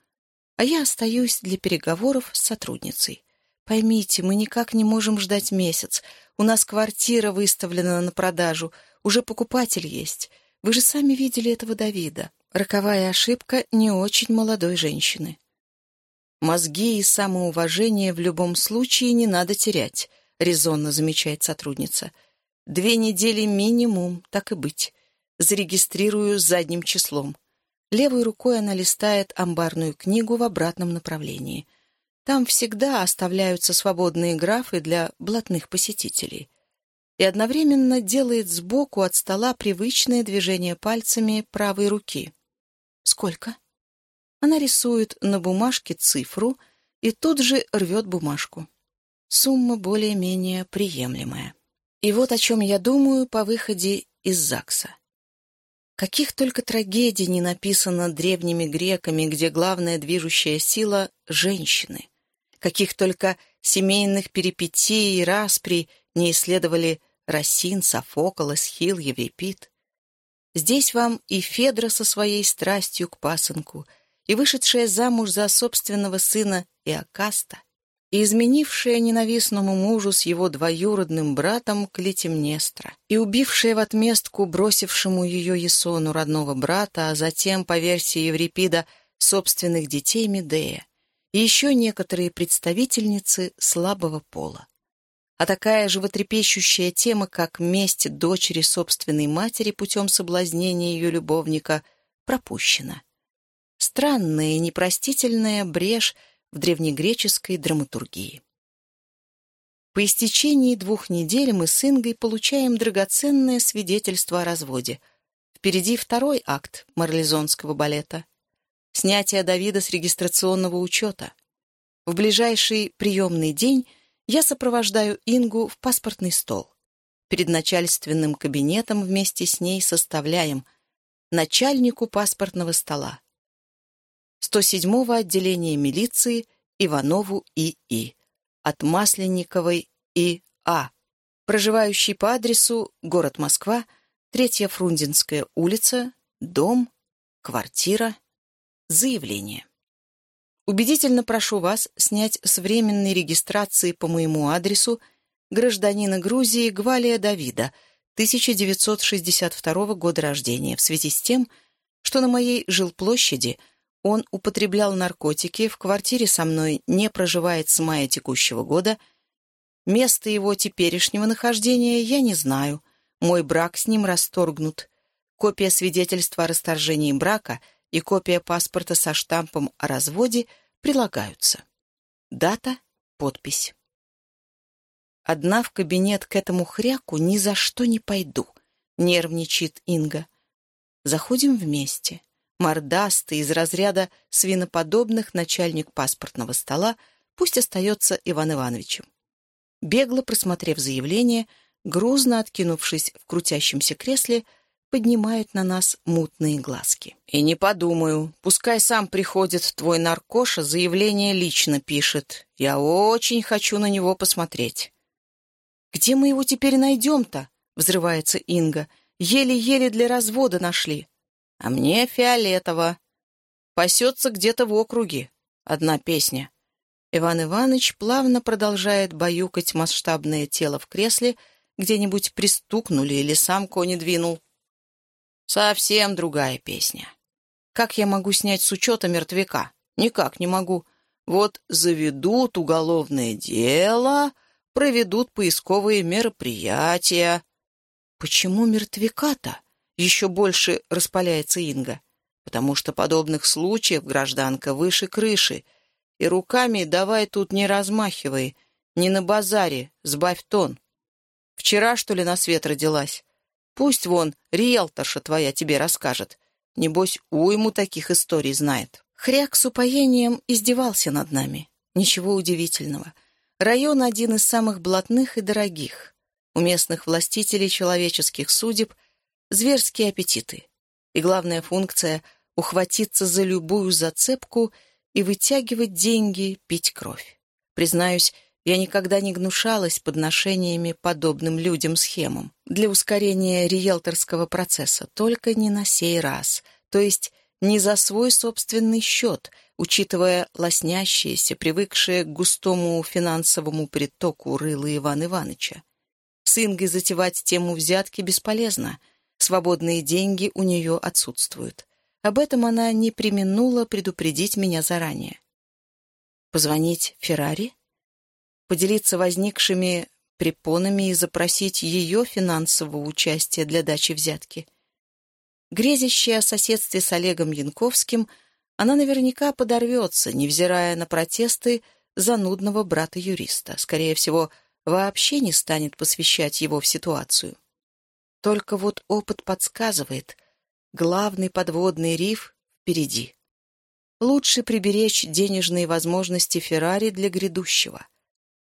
А я остаюсь для переговоров с сотрудницей. Поймите, мы никак не можем ждать месяц. У нас квартира выставлена на продажу, уже покупатель есть. Вы же сами видели этого Давида. Роковая ошибка не очень молодой женщины. «Мозги и самоуважение в любом случае не надо терять», — резонно замечает сотрудница. «Две недели минимум, так и быть. Зарегистрирую задним числом». Левой рукой она листает амбарную книгу в обратном направлении. Там всегда оставляются свободные графы для блатных посетителей. И одновременно делает сбоку от стола привычное движение пальцами правой руки. «Сколько?» Она рисует на бумажке цифру и тут же рвет бумажку. Сумма более-менее приемлемая. И вот о чем я думаю по выходе из ЗАГСа. Каких только трагедий не написано древними греками, где главная движущая сила — женщины. Каких только семейных перипетий и распри не исследовали Росин, Софокл, Эсхил, Еврипид. Здесь вам и Федра со своей страстью к пасынку — и вышедшая замуж за собственного сына Иокаста, и изменившая ненавистному мужу с его двоюродным братом Клитемнестра, и убившая в отместку бросившему ее Есону родного брата, а затем, по версии Еврипида, собственных детей Медея, и еще некоторые представительницы слабого пола. А такая животрепещущая тема, как месть дочери собственной матери путем соблазнения ее любовника, пропущена. Странная и непростительная брешь в древнегреческой драматургии. По истечении двух недель мы с Ингой получаем драгоценное свидетельство о разводе. Впереди второй акт марлезонского балета. Снятие Давида с регистрационного учета. В ближайший приемный день я сопровождаю Ингу в паспортный стол. Перед начальственным кабинетом вместе с ней составляем начальнику паспортного стола 107-го отделения милиции Иванову И.И. от Масленниковой И.А., проживающий по адресу город Москва, Третья Фрунзенская улица, дом, квартира, заявление. Убедительно прошу вас снять с временной регистрации по моему адресу гражданина Грузии Гвалия Давида, 1962 года рождения, в связи с тем, что на моей жилплощади – он употреблял наркотики, в квартире со мной не проживает с мая текущего года. Место его теперешнего нахождения я не знаю. Мой брак с ним расторгнут. Копия свидетельства о расторжении брака и копия паспорта со штампом о разводе прилагаются. Дата, подпись. Одна в кабинет к этому хряку ни за что не пойду, нервничает Инга. Заходим вместе. Мордастый из разряда свиноподобных начальник паспортного стола пусть остается Иван Ивановичем. Бегло просмотрев заявление, грузно откинувшись в крутящемся кресле, поднимает на нас мутные глазки. «И не подумаю. Пускай сам приходит твой наркоша, заявление лично пишет. Я очень хочу на него посмотреть». «Где мы его теперь найдем-то?» — взрывается Инга. «Еле-еле для развода нашли». «А мне фиолетово. Пасется где-то в округе. Одна песня». Иван Иванович плавно продолжает баюкать масштабное тело в кресле, где-нибудь пристукнули или сам кони двинул. Совсем другая песня. Как я могу снять с учета мертвяка? Никак не могу. Вот заведут уголовное дело, проведут поисковые мероприятия. Почему мертвяка-то? Еще больше распаляется Инга. Потому что подобных случаев гражданка выше крыши. И руками давай тут не размахивай, не на базаре, сбавь тон. Вчера, что ли, на свет родилась? Пусть вон риэлторша твоя тебе расскажет. Небось, уйму таких историй знает. Хряк с упоением издевался над нами. Ничего удивительного. Район один из самых блатных и дорогих. У местных властителей человеческих судеб зверские аппетиты. И главная функция — ухватиться за любую зацепку и вытягивать деньги, пить кровь. Признаюсь, я никогда не гнушалась подношениями подобным людям-схемам для ускорения риэлторского процесса, только не на сей раз, то есть не за свой собственный счет, учитывая лоснящиеся, привыкшие к густому финансовому притоку рыла Ивана Ивановича. С Ингой затевать тему взятки бесполезно, свободные деньги у нее отсутствуют. Об этом она не применула предупредить меня заранее. Позвонить Феррари? Поделиться возникшими препонами и запросить ее финансового участия для дачи взятки. Грезящая о соседстве с Олегом Янковским, она наверняка подорвется, невзирая на протесты занудного брата-юриста. Скорее всего, вообще не станет посвящать его в ситуацию. Только вот опыт подсказывает, главный подводный риф впереди. Лучше приберечь денежные возможности Феррари для грядущего —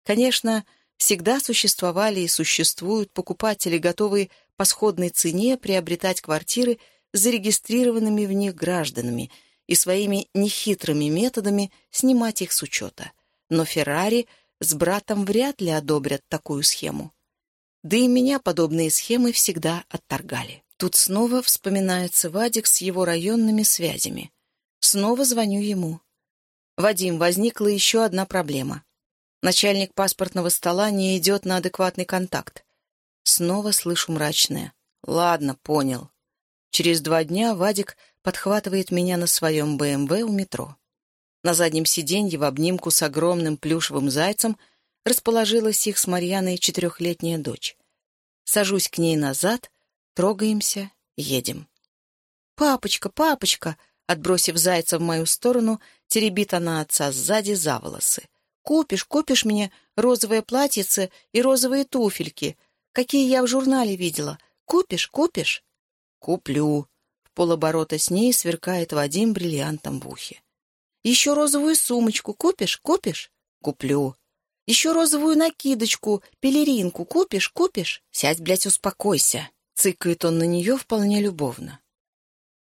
Конечно, всегда существовали и существуют покупатели, готовые по сходной цене приобретать квартиры с зарегистрированными в них гражданами и своими нехитрыми методами снимать их с учета. Но Феррари с братом вряд ли одобрят такую схему. Да и меня подобные схемы всегда отторгали. Тут снова вспоминается Вадик с его районными связями. Снова звоню ему. «Вадим, возникла еще одна проблема. Начальник паспортного стола не идет на адекватный контакт. Снова слышу мрачное. «Ладно, понял». Через два дня Вадик подхватывает меня на своем БМВ у метро. На заднем сиденье в обнимку с огромным плюшевым зайцем расположилась их с Марьяной четырехлетняя дочь. Сажусь к ней назад, трогаемся, едем. «Папочка, папочка!» Отбросив зайца в мою сторону, теребит она отца сзади за волосы. Купишь, купишь мне розовое платьице и розовые туфельки, какие я в журнале видела. Купишь, купишь?» «Куплю». В полоборота с ней сверкает Вадим бриллиантом в ухе. «Еще розовую сумочку купишь, купишь?» «Куплю». «Еще розовую накидочку, пелеринку купишь, купишь?» «Сядь, блядь, успокойся», — цыкает он на нее вполне любовно.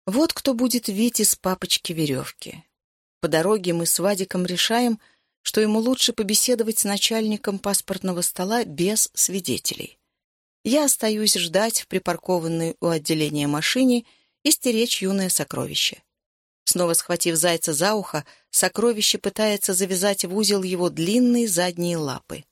Вот кто будет вить из папочки веревки. По дороге мы с Вадиком решаем, что ему лучше побеседовать с начальником паспортного стола без свидетелей. Я остаюсь ждать в припаркованной у отделения машине и стеречь юное сокровище. Снова схватив зайца за ухо, сокровище пытается завязать в узел его длинные задние лапы.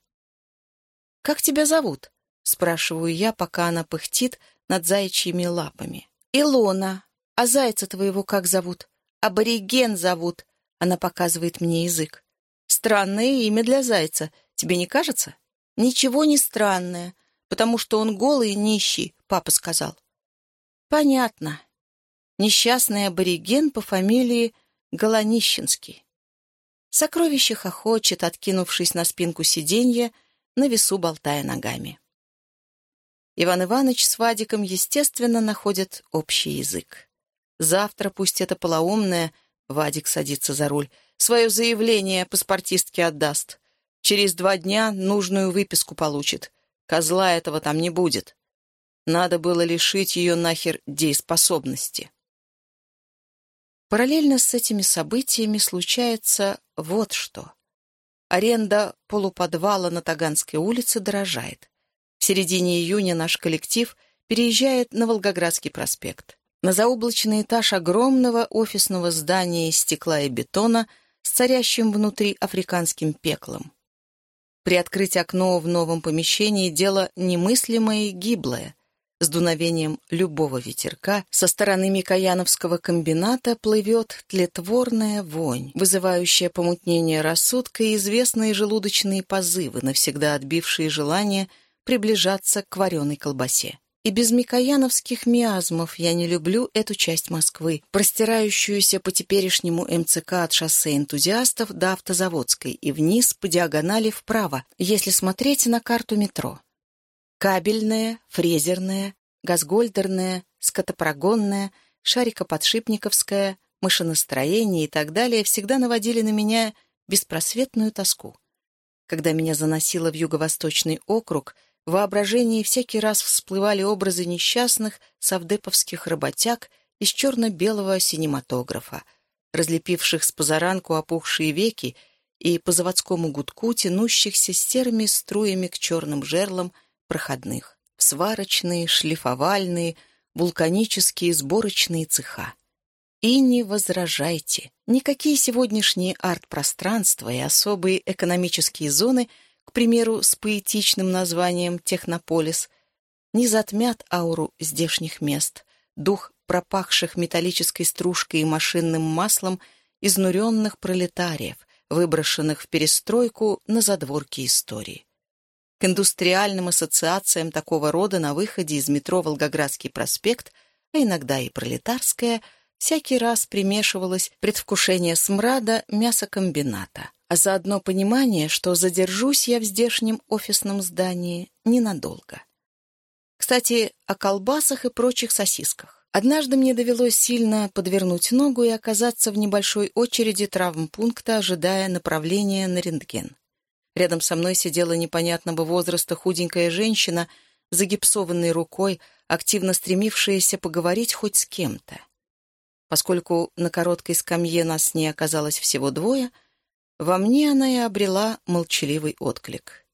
«Как тебя зовут?» — спрашиваю я, пока она пыхтит над заячьими лапами. «Илона. А зайца твоего как зовут?» «Абориген зовут», — она показывает мне язык. Странное имя для зайца, тебе не кажется? Ничего не странное, потому что он голый и нищий, папа сказал. Понятно. несчастный абориген по фамилии Голонищенский. Сокровище хохочет, откинувшись на спинку сиденья, на весу болтая ногами. Иван Иванович с Вадиком, естественно, находят общий язык. Завтра, пусть это полоумное, Вадик садится за руль, свое заявление паспортистке отдаст. Через два дня нужную выписку получит. Козла этого там не будет. Надо было лишить ее нахер дееспособности. Параллельно с этими событиями случается вот что. Аренда полуподвала на Таганской улице дорожает. В середине июня наш коллектив переезжает на Волгоградский проспект. На заоблачный этаж огромного офисного здания из стекла и бетона с царящим внутри африканским пеклом. Приоткрыть окно в новом помещении — дело немыслимое и гиблое. С дуновением любого ветерка со стороны Микояновского комбината плывет тлетворная вонь, вызывающая помутнение рассудка и известные желудочные позывы, навсегда отбившие желание приближаться к вареной колбасе. И без микояновских миазмов я не люблю эту часть Москвы, простирающуюся по теперешнему МЦК от шоссе энтузиастов до автозаводской и вниз по диагонали вправо, если смотреть на карту метро. Кабельная, фрезерная, газгольдерная, скотопрогонная, шарикоподшипниковская, машиностроение и так далее всегда наводили на меня беспросветную тоску. Когда меня заносило в юго-восточный округ, в воображении всякий раз всплывали образы несчастных совдеповских работяг из черно-белого синематографа, разлепивших с позаранку опухшие веки и по заводскому гудку тянущихся серыми струями к черным жерлам проходных, сварочные, шлифовальные, вулканические сборочные цеха. И не возражайте. Никакие сегодняшние арт-пространства и особые экономические зоны, к примеру, с поэтичным названием «Технополис», не затмят ауру здешних мест, дух пропахших металлической стружкой и машинным маслом изнуренных пролетариев, выброшенных в перестройку на задворки истории. К индустриальным ассоциациям такого рода на выходе из метро Волгоградский проспект, а иногда и Пролетарская, всякий раз примешивалось предвкушение смрада мясокомбината, а заодно понимание, что задержусь я в здешнем офисном здании ненадолго. Кстати, о колбасах и прочих сосисках. Однажды мне довелось сильно подвернуть ногу и оказаться в небольшой очереди травмпункта, ожидая направления на рентген. Рядом со мной сидела непонятного возраста худенькая женщина, загипсованной рукой, активно стремившаяся поговорить хоть с кем-то. Поскольку на короткой скамье нас не оказалось всего двое, во мне она и обрела молчаливый отклик.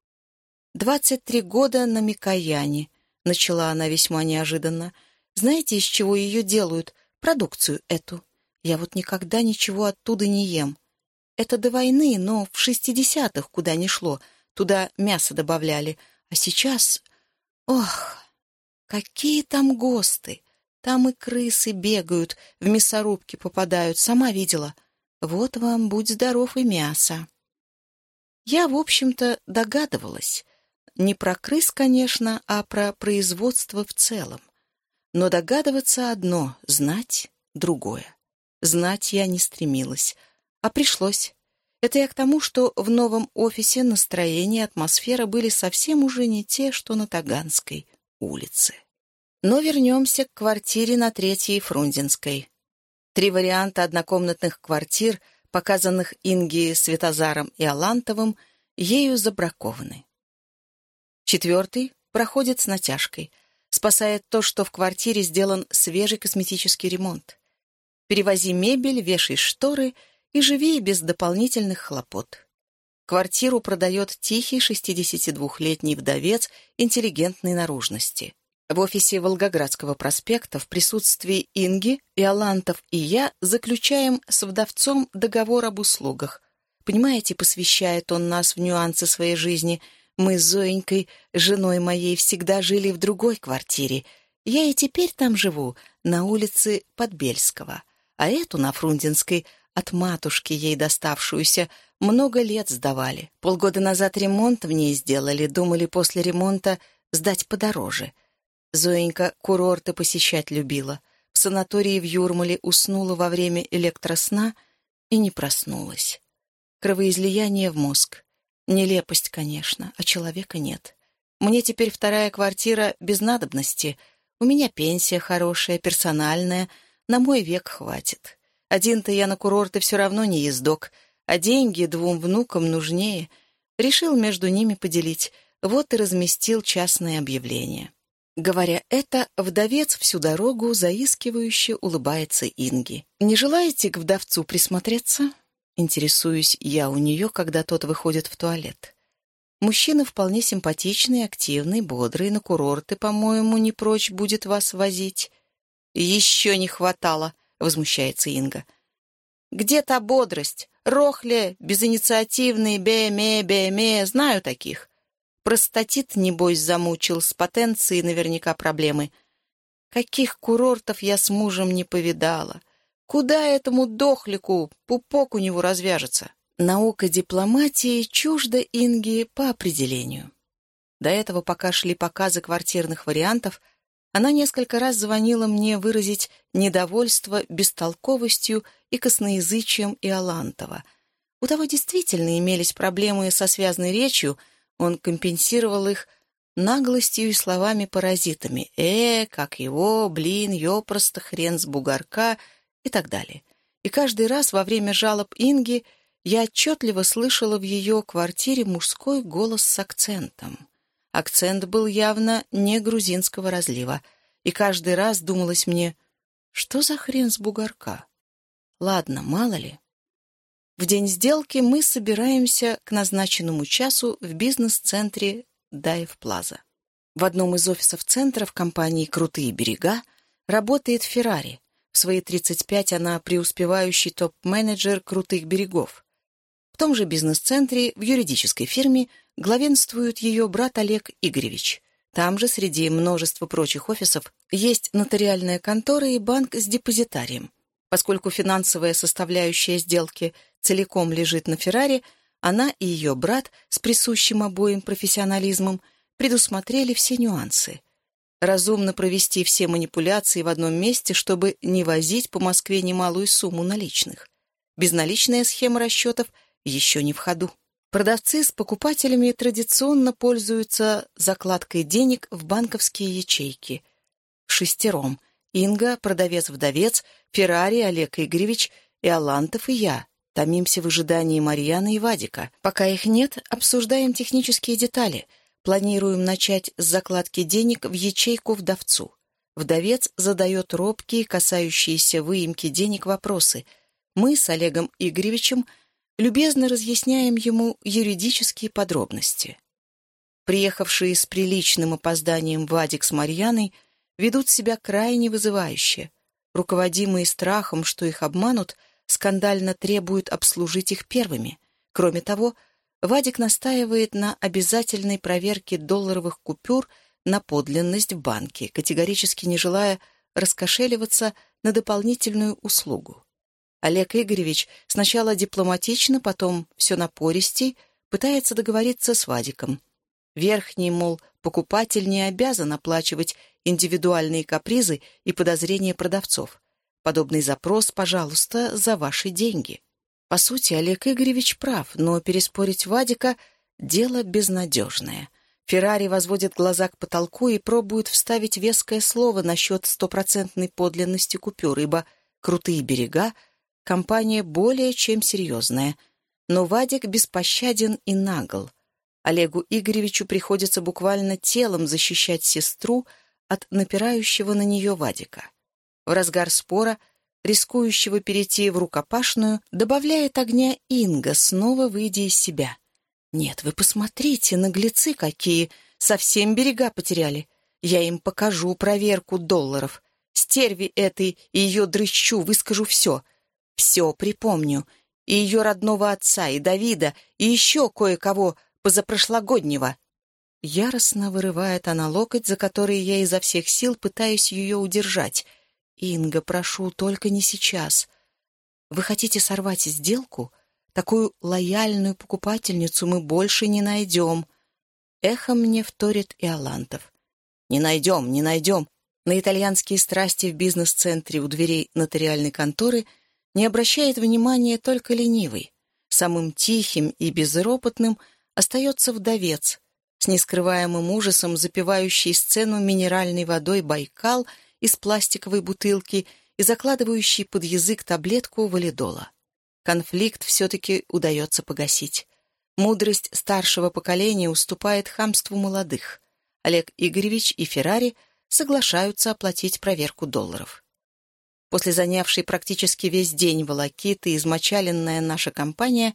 «Двадцать три года на Микояне», — начала она весьма неожиданно. «Знаете, из чего ее делают? Продукцию эту. Я вот никогда ничего оттуда не ем. Это до войны, но в шестидесятых куда ни шло. Туда мясо добавляли. А сейчас... Ох, какие там ГОСТы! Там и крысы бегают, в мясорубки попадают, сама видела. Вот вам, будь здоров, и мясо. Я, в общем-то, догадывалась. Не про крыс, конечно, а про производство в целом. Но догадываться одно, знать — другое. Знать я не стремилась, а пришлось. Это я к тому, что в новом офисе настроение и атмосфера были совсем уже не те, что на Таганской улице. Но вернемся к квартире на Третьей Фрунзенской. Три варианта однокомнатных квартир, показанных Инги Светозаром и Алантовым, ею забракованы. Четвертый проходит с натяжкой. Спасает то, что в квартире сделан свежий косметический ремонт. Перевози мебель, вешай шторы — и живи без дополнительных хлопот. Квартиру продает тихий 62-летний вдовец интеллигентной наружности. В офисе Волгоградского проспекта в присутствии Инги, Иолантов и я заключаем с вдовцом договор об услугах. Понимаете, посвящает он нас в нюансы своей жизни. Мы с Зоенькой, женой моей, всегда жили в другой квартире. Я и теперь там живу, на улице Подбельского. А эту на Фрунзенской от матушки ей доставшуюся, много лет сдавали. Полгода назад ремонт в ней сделали, думали после ремонта сдать подороже. Зоенька курорты посещать любила. В санатории в Юрмале уснула во время электросна и не проснулась. Кровоизлияние в мозг. Нелепость, конечно, а человека нет. Мне теперь вторая квартира без надобности. У меня пенсия хорошая, персональная. На мой век хватит. Один-то я на курорты все равно не ездок, а деньги двум внукам нужнее. Решил между ними поделить. Вот и разместил частное объявление. Говоря это, вдовец всю дорогу заискивающе улыбается Инги. «Не желаете к вдовцу присмотреться?» Интересуюсь я у нее, когда тот выходит в туалет. Мужчина вполне симпатичный, активный, бодрый, на курорты, по-моему, не прочь будет вас возить. «Еще не хватало», — возмущается Инга. «Где та бодрость? Рохля, безинициативный, бе-ме, бе-ме, знаю таких. Простатит, небось, замучил, с потенцией наверняка проблемы. Каких курортов я с мужем не повидала. Куда этому дохлику пупок у него развяжется? Наука дипломатии чужда Инги по определению. До этого, пока шли показы квартирных вариантов, она несколько раз звонила мне выразить недовольство бестолковостью и косноязычием Иолантова. У того действительно имелись проблемы со связной речью, он компенсировал их наглостью и словами-паразитами «э, как его, блин, ёпросто, хрен с бугорка» и так далее. И каждый раз во время жалоб Инги я отчетливо слышала в ее квартире мужской голос с акцентом. Акцент был явно не грузинского разлива, и каждый раз думалось мне, что за хрен с бугорка? Ладно, мало ли. В день сделки мы собираемся к назначенному часу в бизнес-центре Дайв Плаза. В одном из офисов центра в компании «Крутые берега» работает Феррари, в свои 35 она преуспевающий топ-менеджер крутых берегов. В том же бизнес-центре, в юридической фирме, главенствует ее брат Олег Игоревич. Там же, среди множества прочих офисов, есть нотариальная контора и банк с депозитарием. Поскольку финансовая составляющая сделки целиком лежит на Феррари, она и ее брат с присущим обоим профессионализмом предусмотрели все нюансы разумно провести все манипуляции в одном месте, чтобы не возить по Москве немалую сумму наличных. Безналичная схема расчетов еще не в ходу. Продавцы с покупателями традиционно пользуются закладкой денег в банковские ячейки. Шестером. Инга, продавец-вдовец, Феррари, Олег Игоревич, Иолантов и я. Томимся в ожидании Марьяны и Вадика. Пока их нет, обсуждаем технические детали — Планируем начать с закладки денег в ячейку вдовцу. Вдовец задает робкие, касающиеся выемки денег вопросы. Мы с Олегом Игоревичем любезно разъясняем ему юридические подробности. Приехавшие с приличным опозданием Вадик с Марьяной ведут себя крайне вызывающе. Руководимые страхом, что их обманут, скандально требуют обслужить их первыми. Кроме того, Вадик настаивает на обязательной проверке долларовых купюр на подлинность в банке, категорически не желая раскошеливаться на дополнительную услугу. Олег Игоревич сначала дипломатично, потом все напористей, пытается договориться с Вадиком. Верхний, мол, покупатель не обязан оплачивать индивидуальные капризы и подозрения продавцов. Подобный запрос, пожалуйста, за ваши деньги. По сути, Олег Игоревич прав, но переспорить Вадика — дело безнадежное. Феррари возводит глаза к потолку и пробует вставить веское слово насчет стопроцентной подлинности купюр, ибо «Крутые берега» — компания более чем серьезная. Но Вадик беспощаден и нагл. Олегу Игоревичу приходится буквально телом защищать сестру от напирающего на нее Вадика. В разгар спора — рискующего перейти в рукопашную, добавляет огня Инга, снова выйдя из себя. «Нет, вы посмотрите, наглецы какие! Совсем берега потеряли. Я им покажу проверку долларов. Стерви этой и ее дрыщу выскажу все. Все припомню. И ее родного отца, и Давида, и еще кое-кого позапрошлогоднего». Яростно вырывает она локоть, за который я изо всех сил пытаюсь ее удержать — «Инга, прошу, только не сейчас. Вы хотите сорвать сделку? Такую лояльную покупательницу мы больше не найдем». Эхо мне вторит и Алантов. «Не найдем, не найдем. на итальянские страсти в бизнес-центре у дверей нотариальной конторы не обращает внимания только ленивый. Самым тихим и безропотным остается вдовец, с нескрываемым ужасом запивающий сцену минеральной водой «Байкал» из пластиковой бутылки и закладывающий под язык таблетку валидола. Конфликт все-таки удается погасить. Мудрость старшего поколения уступает хамству молодых. Олег Игоревич и Феррари соглашаются оплатить проверку долларов. После занявшей практически весь день волокиты измочаленная наша компания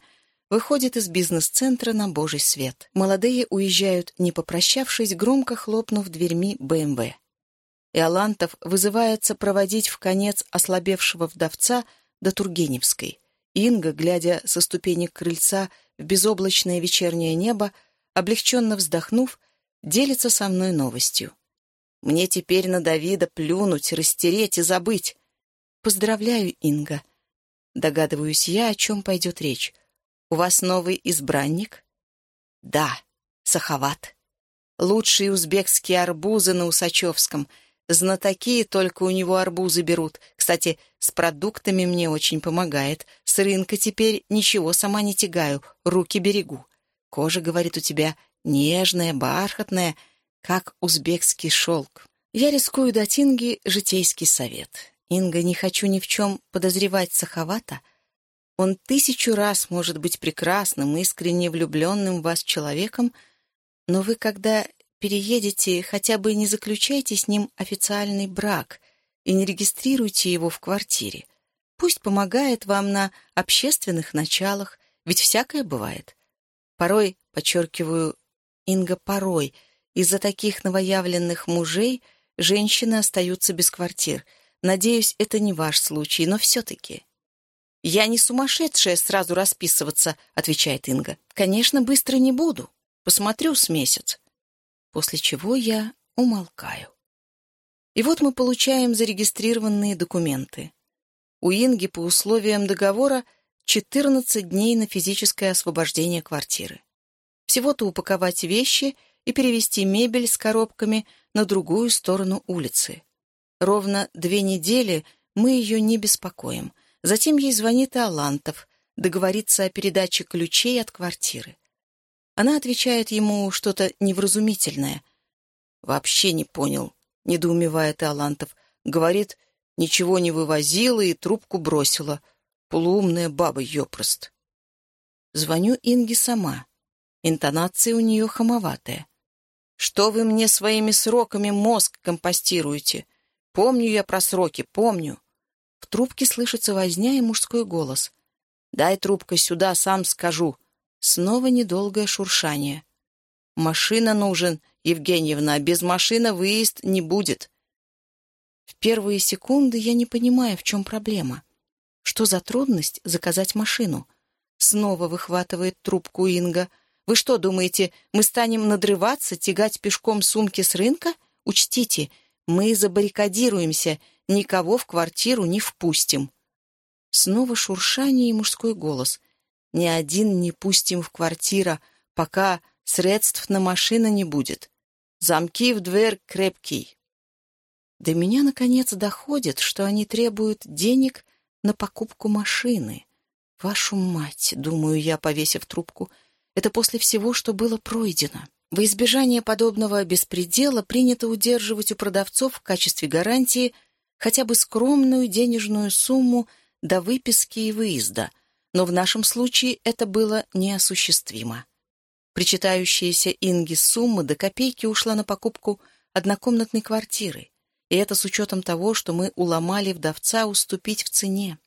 выходит из бизнес-центра на божий свет. Молодые уезжают, не попрощавшись, громко хлопнув дверьми БМВ. Иолантов вызывается проводить в конец ослабевшего вдовца до Тургеневской. Инга, глядя со ступенек крыльца в безоблачное вечернее небо, облегченно вздохнув, делится со мной новостью. «Мне теперь на Давида плюнуть, растереть и забыть. «Поздравляю, Инга». Догадываюсь я, о чем пойдет речь. «У вас новый избранник?» «Да, Сахават. Лучшие узбекские арбузы на Усачевском. Знатоки только у него арбузы берут. Кстати, с продуктами мне очень помогает. С рынка теперь ничего сама не тягаю, руки берегу. Кожа, говорит, у тебя нежная, бархатная, как узбекский шелк. Я рискую дать Инге житейский совет. Инга, не хочу ни в чем подозревать Саховата. Он тысячу раз может быть прекрасным, искренне влюбленным в вас человеком, но вы, когда переедете, хотя бы не заключайте с ним официальный брак и не регистрируйте его в квартире. Пусть помогает вам на общественных началах, ведь всякое бывает. Порой, подчеркиваю, Инга, порой, из-за таких новоявленных мужей женщины остаются без квартир — Надеюсь, это не ваш случай, но все-таки. «Я не сумасшедшая сразу расписываться», — отвечает Инга. «Конечно, быстро не буду. Посмотрю с месяц». После чего я умолкаю. И вот мы получаем зарегистрированные документы. У Инги по условиям договора 14 дней на физическое освобождение квартиры. Всего-то упаковать вещи и перевести мебель с коробками на другую сторону улицы. Ровно две недели мы ее не беспокоим. Затем ей звонит Алантов, договорится о передаче ключей от квартиры. Она отвечает ему что-то невразумительное. «Вообще не понял», — недоумевает Алантов. Говорит, ничего не вывозила и трубку бросила. Полуумная баба, ёпрост. Звоню Инге сама. Интонация у нее хамоватая. «Что вы мне своими сроками мозг компостируете? Помню я про сроки, помню. В трубке слышится возня и мужской голос. «Дай трубку сюда, сам скажу». Снова недолгое шуршание. «Машина нужен, Евгеньевна, без машины выезд не будет». В первые секунды я не понимаю, в чем проблема. Что за трудность заказать машину? Снова выхватывает трубку Инга. «Вы что, думаете, мы станем надрываться, тягать пешком сумки с рынка? Учтите, мы забаррикадируемся, никого в квартиру не впустим. Снова шуршание и мужской голос. Ни один не пустим в квартира, пока средств на машину не будет. Замки в дверь крепкий. До меня, наконец, доходит, что они требуют денег на покупку машины. Вашу мать, думаю я, повесив трубку, это после всего, что было пройдено. В избежание подобного беспредела принято удерживать у продавцов в качестве гарантии хотя бы скромную денежную сумму до выписки и выезда, но в нашем случае это было неосуществимо. Причитающаяся Инге сумма до копейки ушла на покупку однокомнатной квартиры, и это с учетом того, что мы уломали вдовца уступить в цене.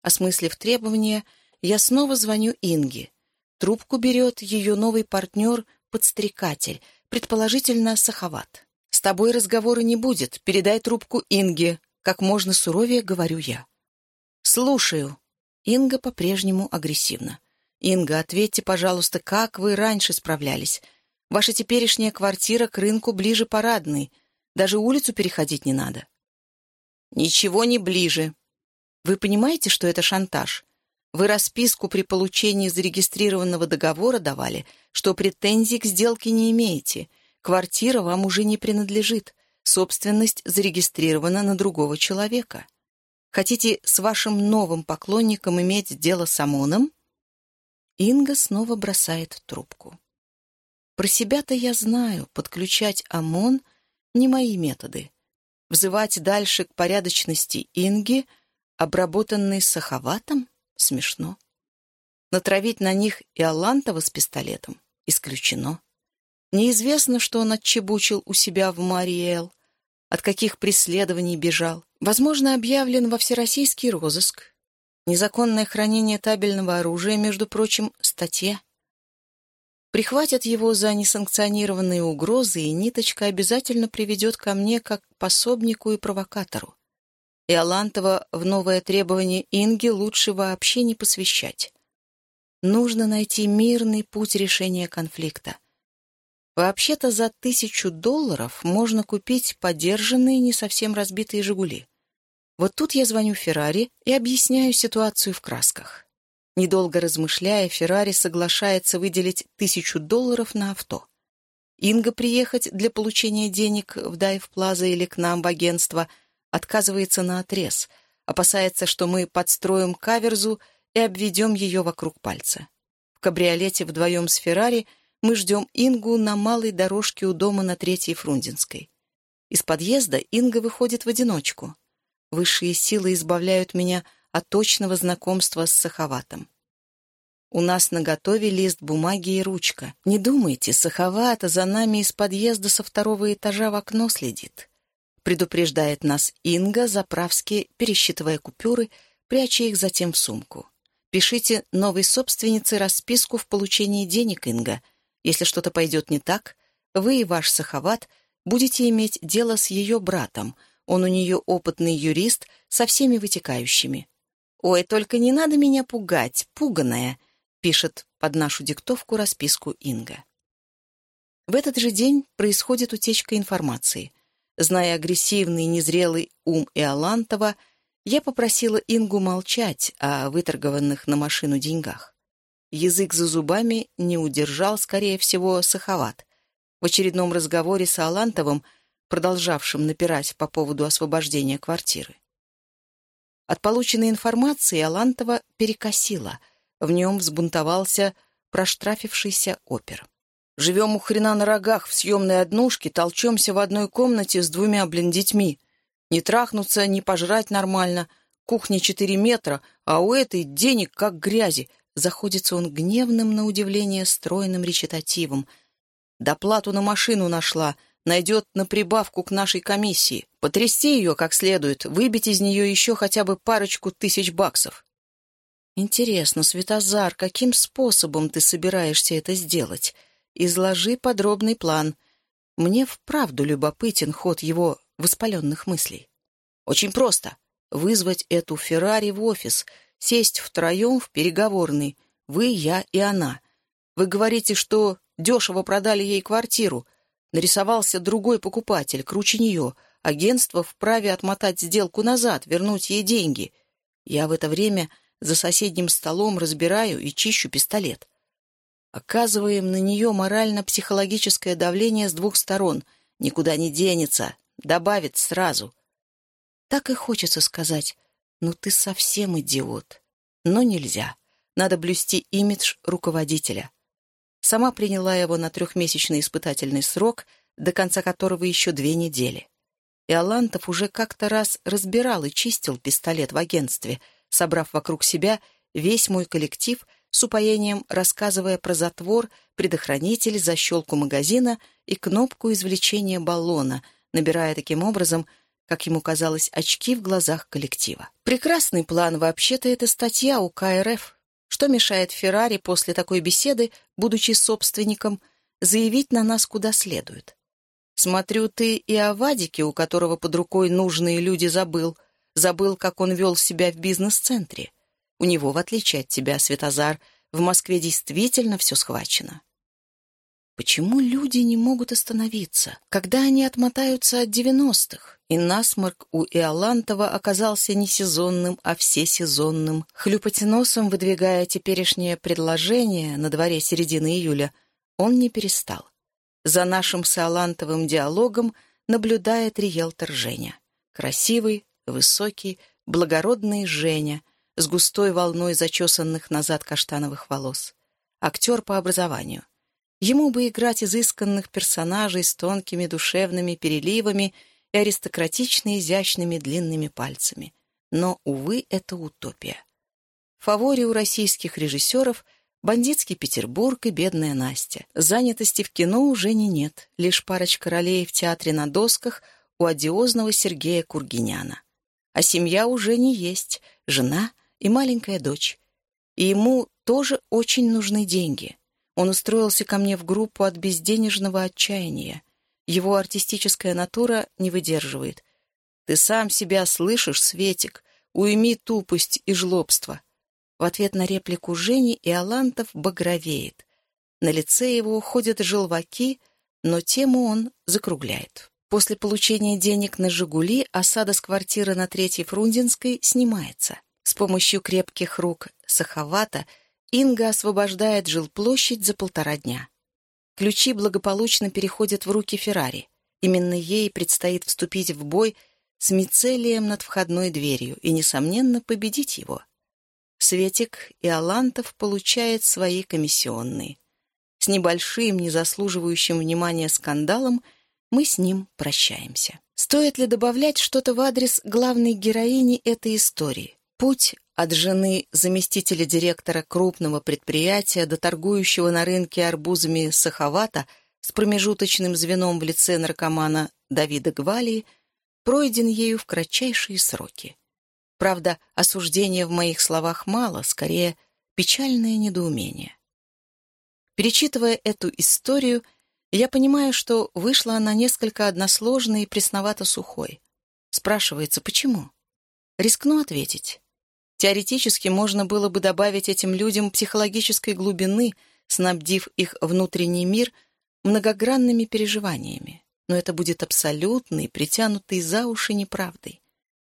Осмыслив требования, я снова звоню Инге. Трубку берет ее новый партнер подстрекатель, предположительно, Саховат. «С тобой разговора не будет, передай трубку Инге», как можно суровее говорю я. «Слушаю». Инга по-прежнему агрессивна. «Инга, ответьте, пожалуйста, как вы раньше справлялись? Ваша теперешняя квартира к рынку ближе парадной. Даже улицу переходить не надо». «Ничего не ближе». «Вы понимаете, что это шантаж? Вы расписку при получении зарегистрированного договора давали, что претензий к сделке не имеете. Квартира вам уже не принадлежит. собственность зарегистрирована на другого человека. Хотите с вашим новым поклонником иметь дело с ОМОНом? Инга снова бросает трубку. Про себя-то я знаю, подключать ОМОН — не мои методы. Взывать дальше к порядочности Инги, обработанной саховатом, смешно. Натравить на них и Алантова с пистолетом исключено. Неизвестно, что он отчебучил у себя в Мариэл, от каких преследований бежал. Возможно, объявлен во всероссийский розыск. Незаконное хранение табельного оружия, между прочим, статья. Прихватят его за несанкционированные угрозы, и ниточка обязательно приведет ко мне как пособнику и провокатору. И Алантова в новое требование Инги лучше вообще не посвящать. Нужно найти мирный путь решения конфликта. Вообще-то за тысячу долларов можно купить подержанные, не совсем разбитые «Жигули». Вот тут я звоню Феррари и объясняю ситуацию в красках. Недолго размышляя, Феррари соглашается выделить тысячу долларов на авто. Инга приехать для получения денег в Дайв Плаза или к нам в агентство отказывается на отрез, опасается, что мы подстроим каверзу и обведем ее вокруг пальца. В кабриолете вдвоем с Феррари мы ждем Ингу на малой дорожке у дома на Третьей Фрунзенской. Из подъезда Инга выходит в одиночку. Высшие силы избавляют меня от точного знакомства с Саховатом. У нас на готове лист бумаги и ручка. Не думайте, Саховата за нами из подъезда со второго этажа в окно следит. Предупреждает нас Инга, заправски, пересчитывая купюры, пряча их затем в сумку. Пишите новой собственнице расписку в получении денег, Инга. Если что-то пойдет не так, вы и ваш Саховат будете иметь дело с ее братом. Он у нее опытный юрист со всеми вытекающими. «Ой, только не надо меня пугать, пуганая», — пишет под нашу диктовку расписку Инга. В этот же день происходит утечка информации. Зная агрессивный, незрелый ум Иолантова, я попросила Ингу молчать о выторгованных на машину деньгах. Язык за зубами не удержал, скорее всего, Саховат. В очередном разговоре с Алантовым, продолжавшим напирать по поводу освобождения квартиры. От полученной информации Алантова перекосила. В нем взбунтовался проштрафившийся опер. «Живем у хрена на рогах в съемной однушке, толчемся в одной комнате с двумя, блин, детьми. Не трахнуться, не пожрать нормально. Кухня четыре метра, а у этой денег как грязи». Заходится он гневным, на удивление, стройным речитативом. «Доплату на машину нашла», найдет на прибавку к нашей комиссии. Потрясти ее как следует, выбить из нее еще хотя бы парочку тысяч баксов. Интересно, Светозар, каким способом ты собираешься это сделать? Изложи подробный план. Мне вправду любопытен ход его воспаленных мыслей. Очень просто. Вызвать эту Феррари в офис, сесть втроем в переговорный. Вы, я и она. Вы говорите, что дешево продали ей квартиру, Нарисовался другой покупатель, круче нее. Агентство вправе отмотать сделку назад, вернуть ей деньги. Я в это время за соседним столом разбираю и чищу пистолет. Оказываем на нее морально-психологическое давление с двух сторон. Никуда не денется. Добавит сразу. Так и хочется сказать. Ну ты совсем идиот. Но нельзя. Надо блюсти имидж руководителя. Сама приняла его на трехмесячный испытательный срок, до конца которого еще две недели. И Алантов уже как-то раз разбирал и чистил пистолет в агентстве, собрав вокруг себя весь мой коллектив с упоением рассказывая про затвор, предохранитель, защелку магазина и кнопку извлечения баллона, набирая таким образом, как ему казалось, очки в глазах коллектива. Прекрасный план, вообще-то это статья у КРФ, что мешает Феррари после такой беседы, будучи собственником, заявить на нас куда следует? Смотрю, ты и о Вадике, у которого под рукой нужные люди, забыл. Забыл, как он вел себя в бизнес-центре. У него, в отличие от тебя, Светозар, в Москве действительно все схвачено. Почему люди не могут остановиться, когда они отмотаются от девяностых? И насморк у Иолантова оказался не сезонным, а всесезонным. Хлюпать носом, выдвигая теперешнее предложение на дворе середины июля, он не перестал. За нашим с Иолантовым диалогом наблюдает риэлтор Женя. Красивый, высокий, благородный Женя с густой волной зачесанных назад каштановых волос. Актер по образованию. Ему бы играть изысканных персонажей с тонкими душевными переливами и аристократично изящными длинными пальцами. Но, увы, это утопия. Фаворе у российских режиссеров Бандитский Петербург и бедная Настя. Занятости в кино уже не нет, лишь парочка ролей в театре на досках у одиозного Сергея Кургиняна. А семья уже не есть, жена и маленькая дочь. И ему тоже очень нужны деньги. Он устроился ко мне в группу от безденежного отчаяния. Его артистическая натура не выдерживает. «Ты сам себя слышишь, Светик? Уйми тупость и жлобство. В ответ на реплику Жени Иолантов багровеет. На лице его ходят желваки, но тему он закругляет. После получения денег на «Жигули» осада с квартиры на Третьей Фрунзенской снимается. С помощью крепких рук Саховата Инга освобождает жилплощадь за полтора дня. Ключи благополучно переходят в руки Феррари. Именно ей предстоит вступить в бой с мицелием над входной дверью и, несомненно, победить его. Светик и Алантов получает свои комиссионные. С небольшим, незаслуживающим внимания скандалом мы с ним прощаемся. Стоит ли добавлять что-то в адрес главной героини этой истории? Путь от жены заместителя директора крупного предприятия до торгующего на рынке арбузами Саховата с промежуточным звеном в лице наркомана Давида Гвалии пройден ею в кратчайшие сроки. Правда, осуждения в моих словах мало, скорее, печальное недоумение. Перечитывая эту историю, я понимаю, что вышла она несколько односложной и пресновато-сухой. Спрашивается, почему? Рискну ответить. Теоретически можно было бы добавить этим людям психологической глубины, снабдив их внутренний мир многогранными переживаниями. Но это будет абсолютной, притянутой за уши неправдой.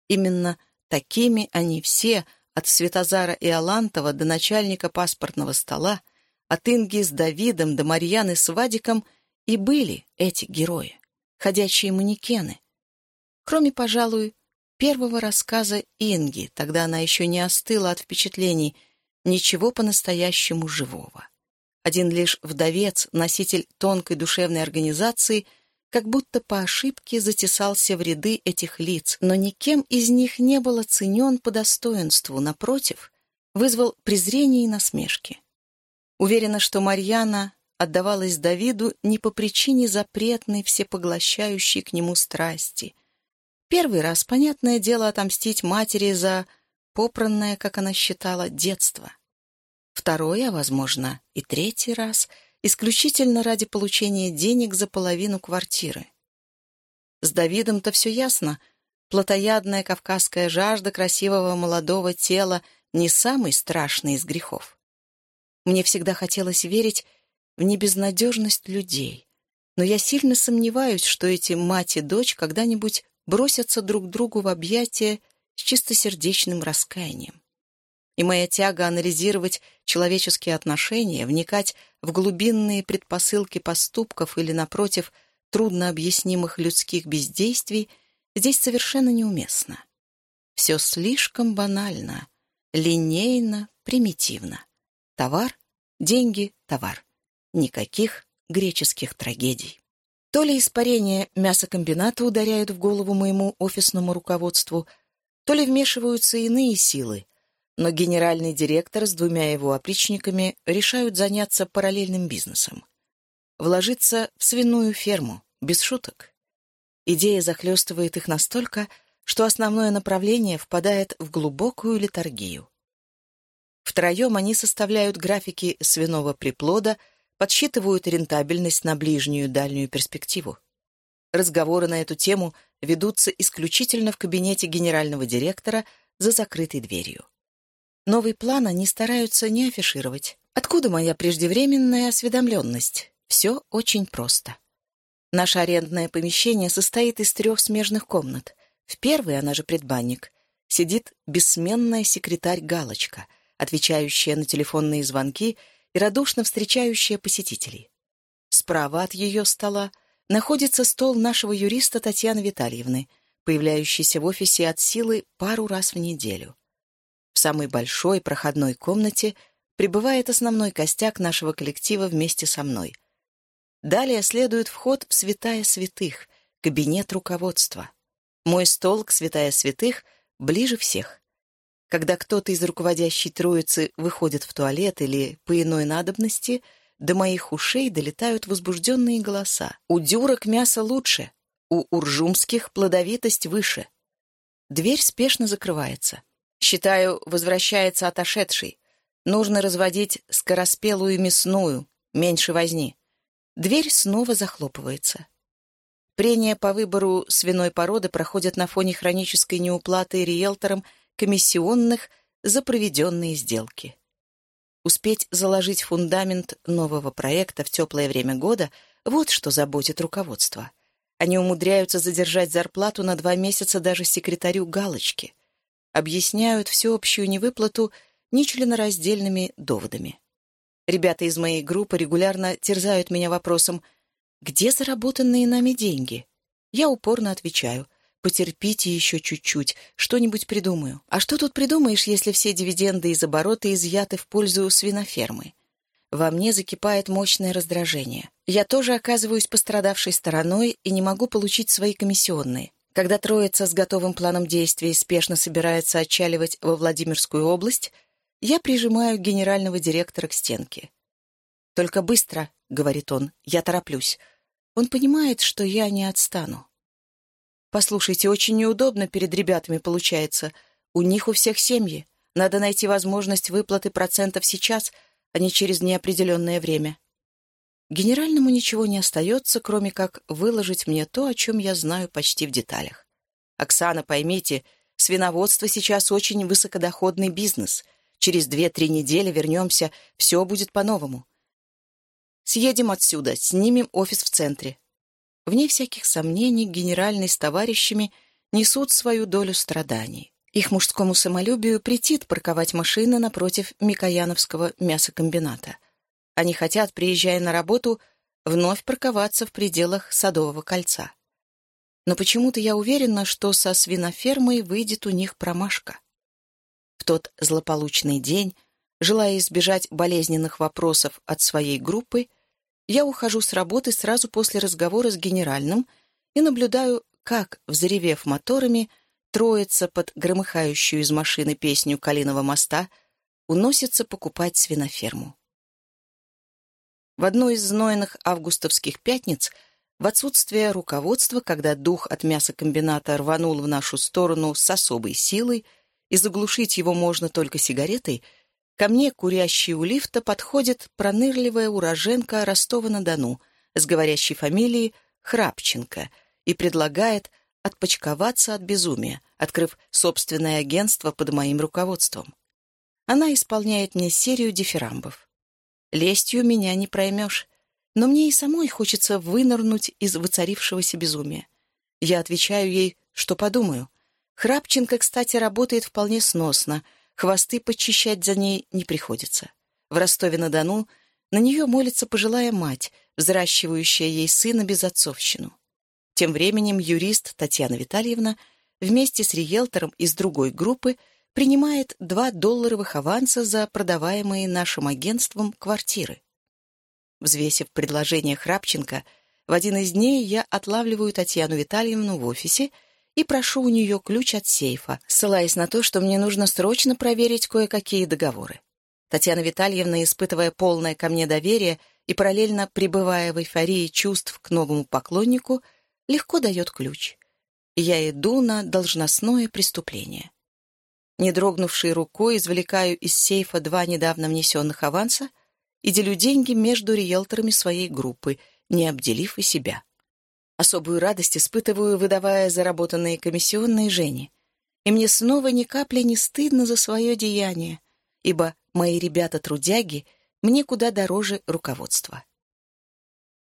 Именно Такими они все, от Светозара и Алантова до начальника паспортного стола, от Инги с Давидом до Марьяны с Вадиком и были эти герои, ходячие манекены. Кроме, пожалуй, первого рассказа Инги, тогда она еще не остыла от впечатлений, ничего по-настоящему живого. Один лишь вдовец, носитель тонкой душевной организации — как будто по ошибке затесался в ряды этих лиц, но никем из них не был оценен по достоинству, напротив, вызвал презрение и насмешки. Уверена, что Марьяна отдавалась Давиду не по причине запретной, всепоглощающей к нему страсти. Первый раз, понятное дело, отомстить матери за попранное, как она считала, детство. Второй, а, возможно, и третий раз — исключительно ради получения денег за половину квартиры. С Давидом-то все ясно. Плотоядная кавказская жажда красивого молодого тела не самый страшный из грехов. Мне всегда хотелось верить в небезнадежность людей, но я сильно сомневаюсь, что эти мать и дочь когда-нибудь бросятся друг другу в объятия с чистосердечным раскаянием и моя тяга анализировать человеческие отношения, вникать в глубинные предпосылки поступков или, напротив, труднообъяснимых людских бездействий, здесь совершенно неуместно. Все слишком банально, линейно, примитивно. Товар, деньги, товар. Никаких греческих трагедий. То ли испарение мясокомбината ударяют в голову моему офисному руководству, то ли вмешиваются иные силы, но генеральный директор с двумя его опричниками решают заняться параллельным бизнесом. Вложиться в свиную ферму, без шуток. Идея захлестывает их настолько, что основное направление впадает в глубокую литургию. Втроем они составляют графики свиного приплода, подсчитывают рентабельность на ближнюю дальнюю перспективу. Разговоры на эту тему ведутся исключительно в кабинете генерального директора за закрытой дверью. Новый план они стараются не афишировать. Откуда моя преждевременная осведомленность? Все очень просто. Наше арендное помещение состоит из трех смежных комнат. В первой, она же предбанник, сидит бессменная секретарь Галочка, отвечающая на телефонные звонки и радушно встречающая посетителей. Справа от ее стола находится стол нашего юриста Татьяны Витальевны, появляющийся в офисе от силы пару раз в неделю. В самой большой проходной комнате пребывает основной костяк нашего коллектива вместе со мной. Далее следует вход в святая святых, кабинет руководства. Мой стол к святая святых ближе всех. Когда кто-то из руководящей троицы выходит в туалет или по иной надобности, до моих ушей долетают возбужденные голоса. У дюрок мясо лучше, у уржумских плодовитость выше. Дверь спешно закрывается. Считаю, возвращается отошедший. Нужно разводить скороспелую мясную, меньше возни. Дверь снова захлопывается. Прения по выбору свиной породы проходят на фоне хронической неуплаты риэлторам комиссионных за проведенные сделки. Успеть заложить фундамент нового проекта в теплое время года — вот что заботит руководство. Они умудряются задержать зарплату на два месяца даже секретарю галочки. Объясняют всеобщую невыплату нечленораздельными доводами. Ребята из моей группы регулярно терзают меня вопросом «Где заработанные нами деньги?» Я упорно отвечаю — Потерпите еще чуть-чуть, что-нибудь придумаю. А что тут придумаешь, если все дивиденды из оборота изъяты в пользу свинофермы? Во мне закипает мощное раздражение. Я тоже оказываюсь пострадавшей стороной и не могу получить свои комиссионные. Когда троица с готовым планом действий спешно собирается отчаливать во Владимирскую область, я прижимаю генерального директора к стенке. «Только быстро», — говорит он, — «я тороплюсь». Он понимает, что я не отстану. Послушайте, очень неудобно перед ребятами получается. У них у всех семьи. Надо найти возможность выплаты процентов сейчас, а не через неопределенное время. Генеральному ничего не остается, кроме как выложить мне то, о чем я знаю почти в деталях. Оксана, поймите, свиноводство сейчас очень высокодоходный бизнес. Через две-три недели вернемся, все будет по-новому. Съедем отсюда, снимем офис в центре. Вне всяких сомнений, генеральный с товарищами несут свою долю страданий. Их мужскому самолюбию претит парковать машины напротив Микояновского мясокомбината. Они хотят, приезжая на работу, вновь парковаться в пределах Садового кольца. Но почему-то я уверена, что со свинофермой выйдет у них промашка. В тот злополучный день, желая избежать болезненных вопросов от своей группы, я ухожу с работы сразу после разговора с генеральным и наблюдаю, как, взревев моторами, троица под громыхающую из машины песню «Калиного моста» уносится покупать свиноферму. В одну из знойных августовских пятниц в отсутствие руководства, когда дух от мясокомбината рванул в нашу сторону с особой силой, и заглушить его можно только сигаретой — Ко мне, курящей у лифта, подходит пронырливая уроженка Ростова-на-Дону с говорящей фамилией Храпченко и предлагает отпочковаться от безумия, открыв собственное агентство под моим руководством. Она исполняет мне серию дифирамбов. Лестью меня не проймешь, но мне и самой хочется вынырнуть из воцарившегося безумия. Я отвечаю ей, что подумаю. Храпченко, кстати, работает вполне сносно — Хвосты подчищать за ней не приходится. В Ростове-на-Дону на нее молится пожилая мать, взращивающая ей сына без отцовщину. Тем временем юрист Татьяна Витальевна вместе с риэлтором из другой группы принимает 2 долларовых аванса за продаваемые нашим агентством квартиры. Взвесив предложение Храпченко, в один из дней я отлавливаю Татьяну Витальевну в офисе и прошу у нее ключ от сейфа, ссылаясь на то, что мне нужно срочно проверить кое-какие договоры. Татьяна Витальевна, испытывая полное ко мне доверие и параллельно пребывая в эйфории чувств к новому поклоннику, легко дает ключ. Я иду на должностное преступление. Не дрогнувшей рукой извлекаю из сейфа два недавно внесенных аванса и делю деньги между риэлторами своей группы, не обделив и себя. Особую радость испытываю, выдавая заработанные комиссионные Жене. И мне снова ни капли не стыдно за свое деяние, ибо мои ребята-трудяги мне куда дороже руководства.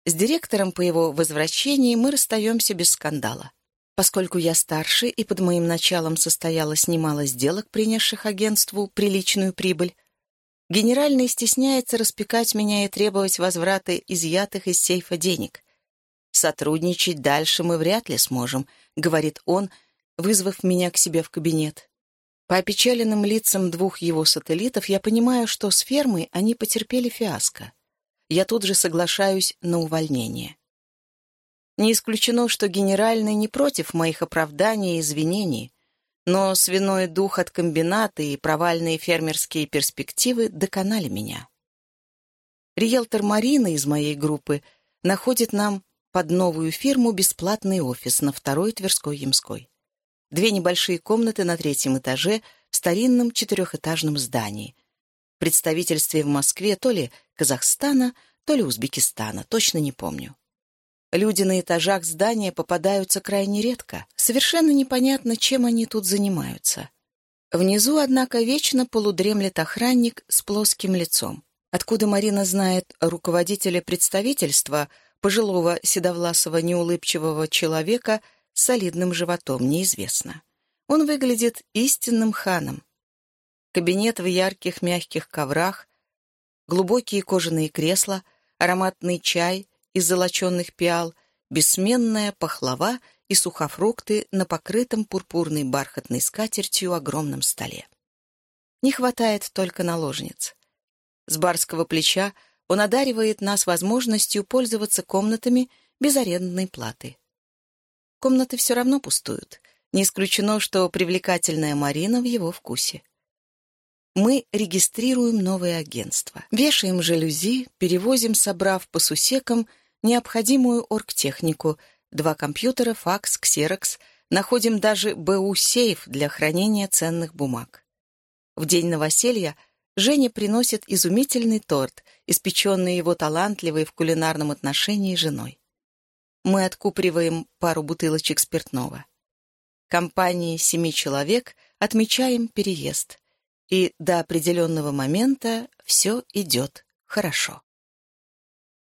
С директором по его возвращении мы расстаемся без скандала. Поскольку я старше и под моим началом состоялось немало сделок, принесших агентству приличную прибыль, генеральный стесняется распекать меня и требовать возврата изъятых из сейфа денег. Сотрудничать дальше мы вряд ли сможем, говорит он, вызвав меня к себе в кабинет. По опечаленным лицам двух его сателлитов я понимаю, что с фермой они потерпели фиаско. Я тут же соглашаюсь на увольнение. Не исключено, что генеральный не против моих оправданий и извинений, но свиной дух от комбината и провальные фермерские перспективы доконали меня. Риэлтор Марина из моей группы находит нам под новую фирму бесплатный офис на второй Тверской Ямской. Две небольшие комнаты на третьем этаже в старинном четырехэтажном здании. Представительстве в Москве то ли Казахстана, то ли Узбекистана, точно не помню. Люди на этажах здания попадаются крайне редко. Совершенно непонятно, чем они тут занимаются. Внизу, однако, вечно полудремлет охранник с плоским лицом. Откуда Марина знает руководителя представительства, пожилого седовласого неулыбчивого человека с солидным животом, неизвестно. Он выглядит истинным ханом. Кабинет в ярких мягких коврах, глубокие кожаные кресла, ароматный чай — из золоченных пиал, бессменная пахлава и сухофрукты на покрытом пурпурной бархатной скатертью огромном столе. Не хватает только наложниц. С барского плеча он одаривает нас возможностью пользоваться комнатами без арендной платы. Комнаты все равно пустуют. Не исключено, что привлекательная Марина в его вкусе. Мы регистрируем новое агентство, вешаем жалюзи, перевозим, собрав по сусекам, необходимую оргтехнику, два компьютера, факс, ксерокс, находим даже БУ-сейф для хранения ценных бумаг. В день новоселья Женя приносит изумительный торт, испеченный его талантливой в кулинарном отношении женой. Мы откуприваем пару бутылочек спиртного. Компании семи человек отмечаем переезд. И до определенного момента все идет хорошо.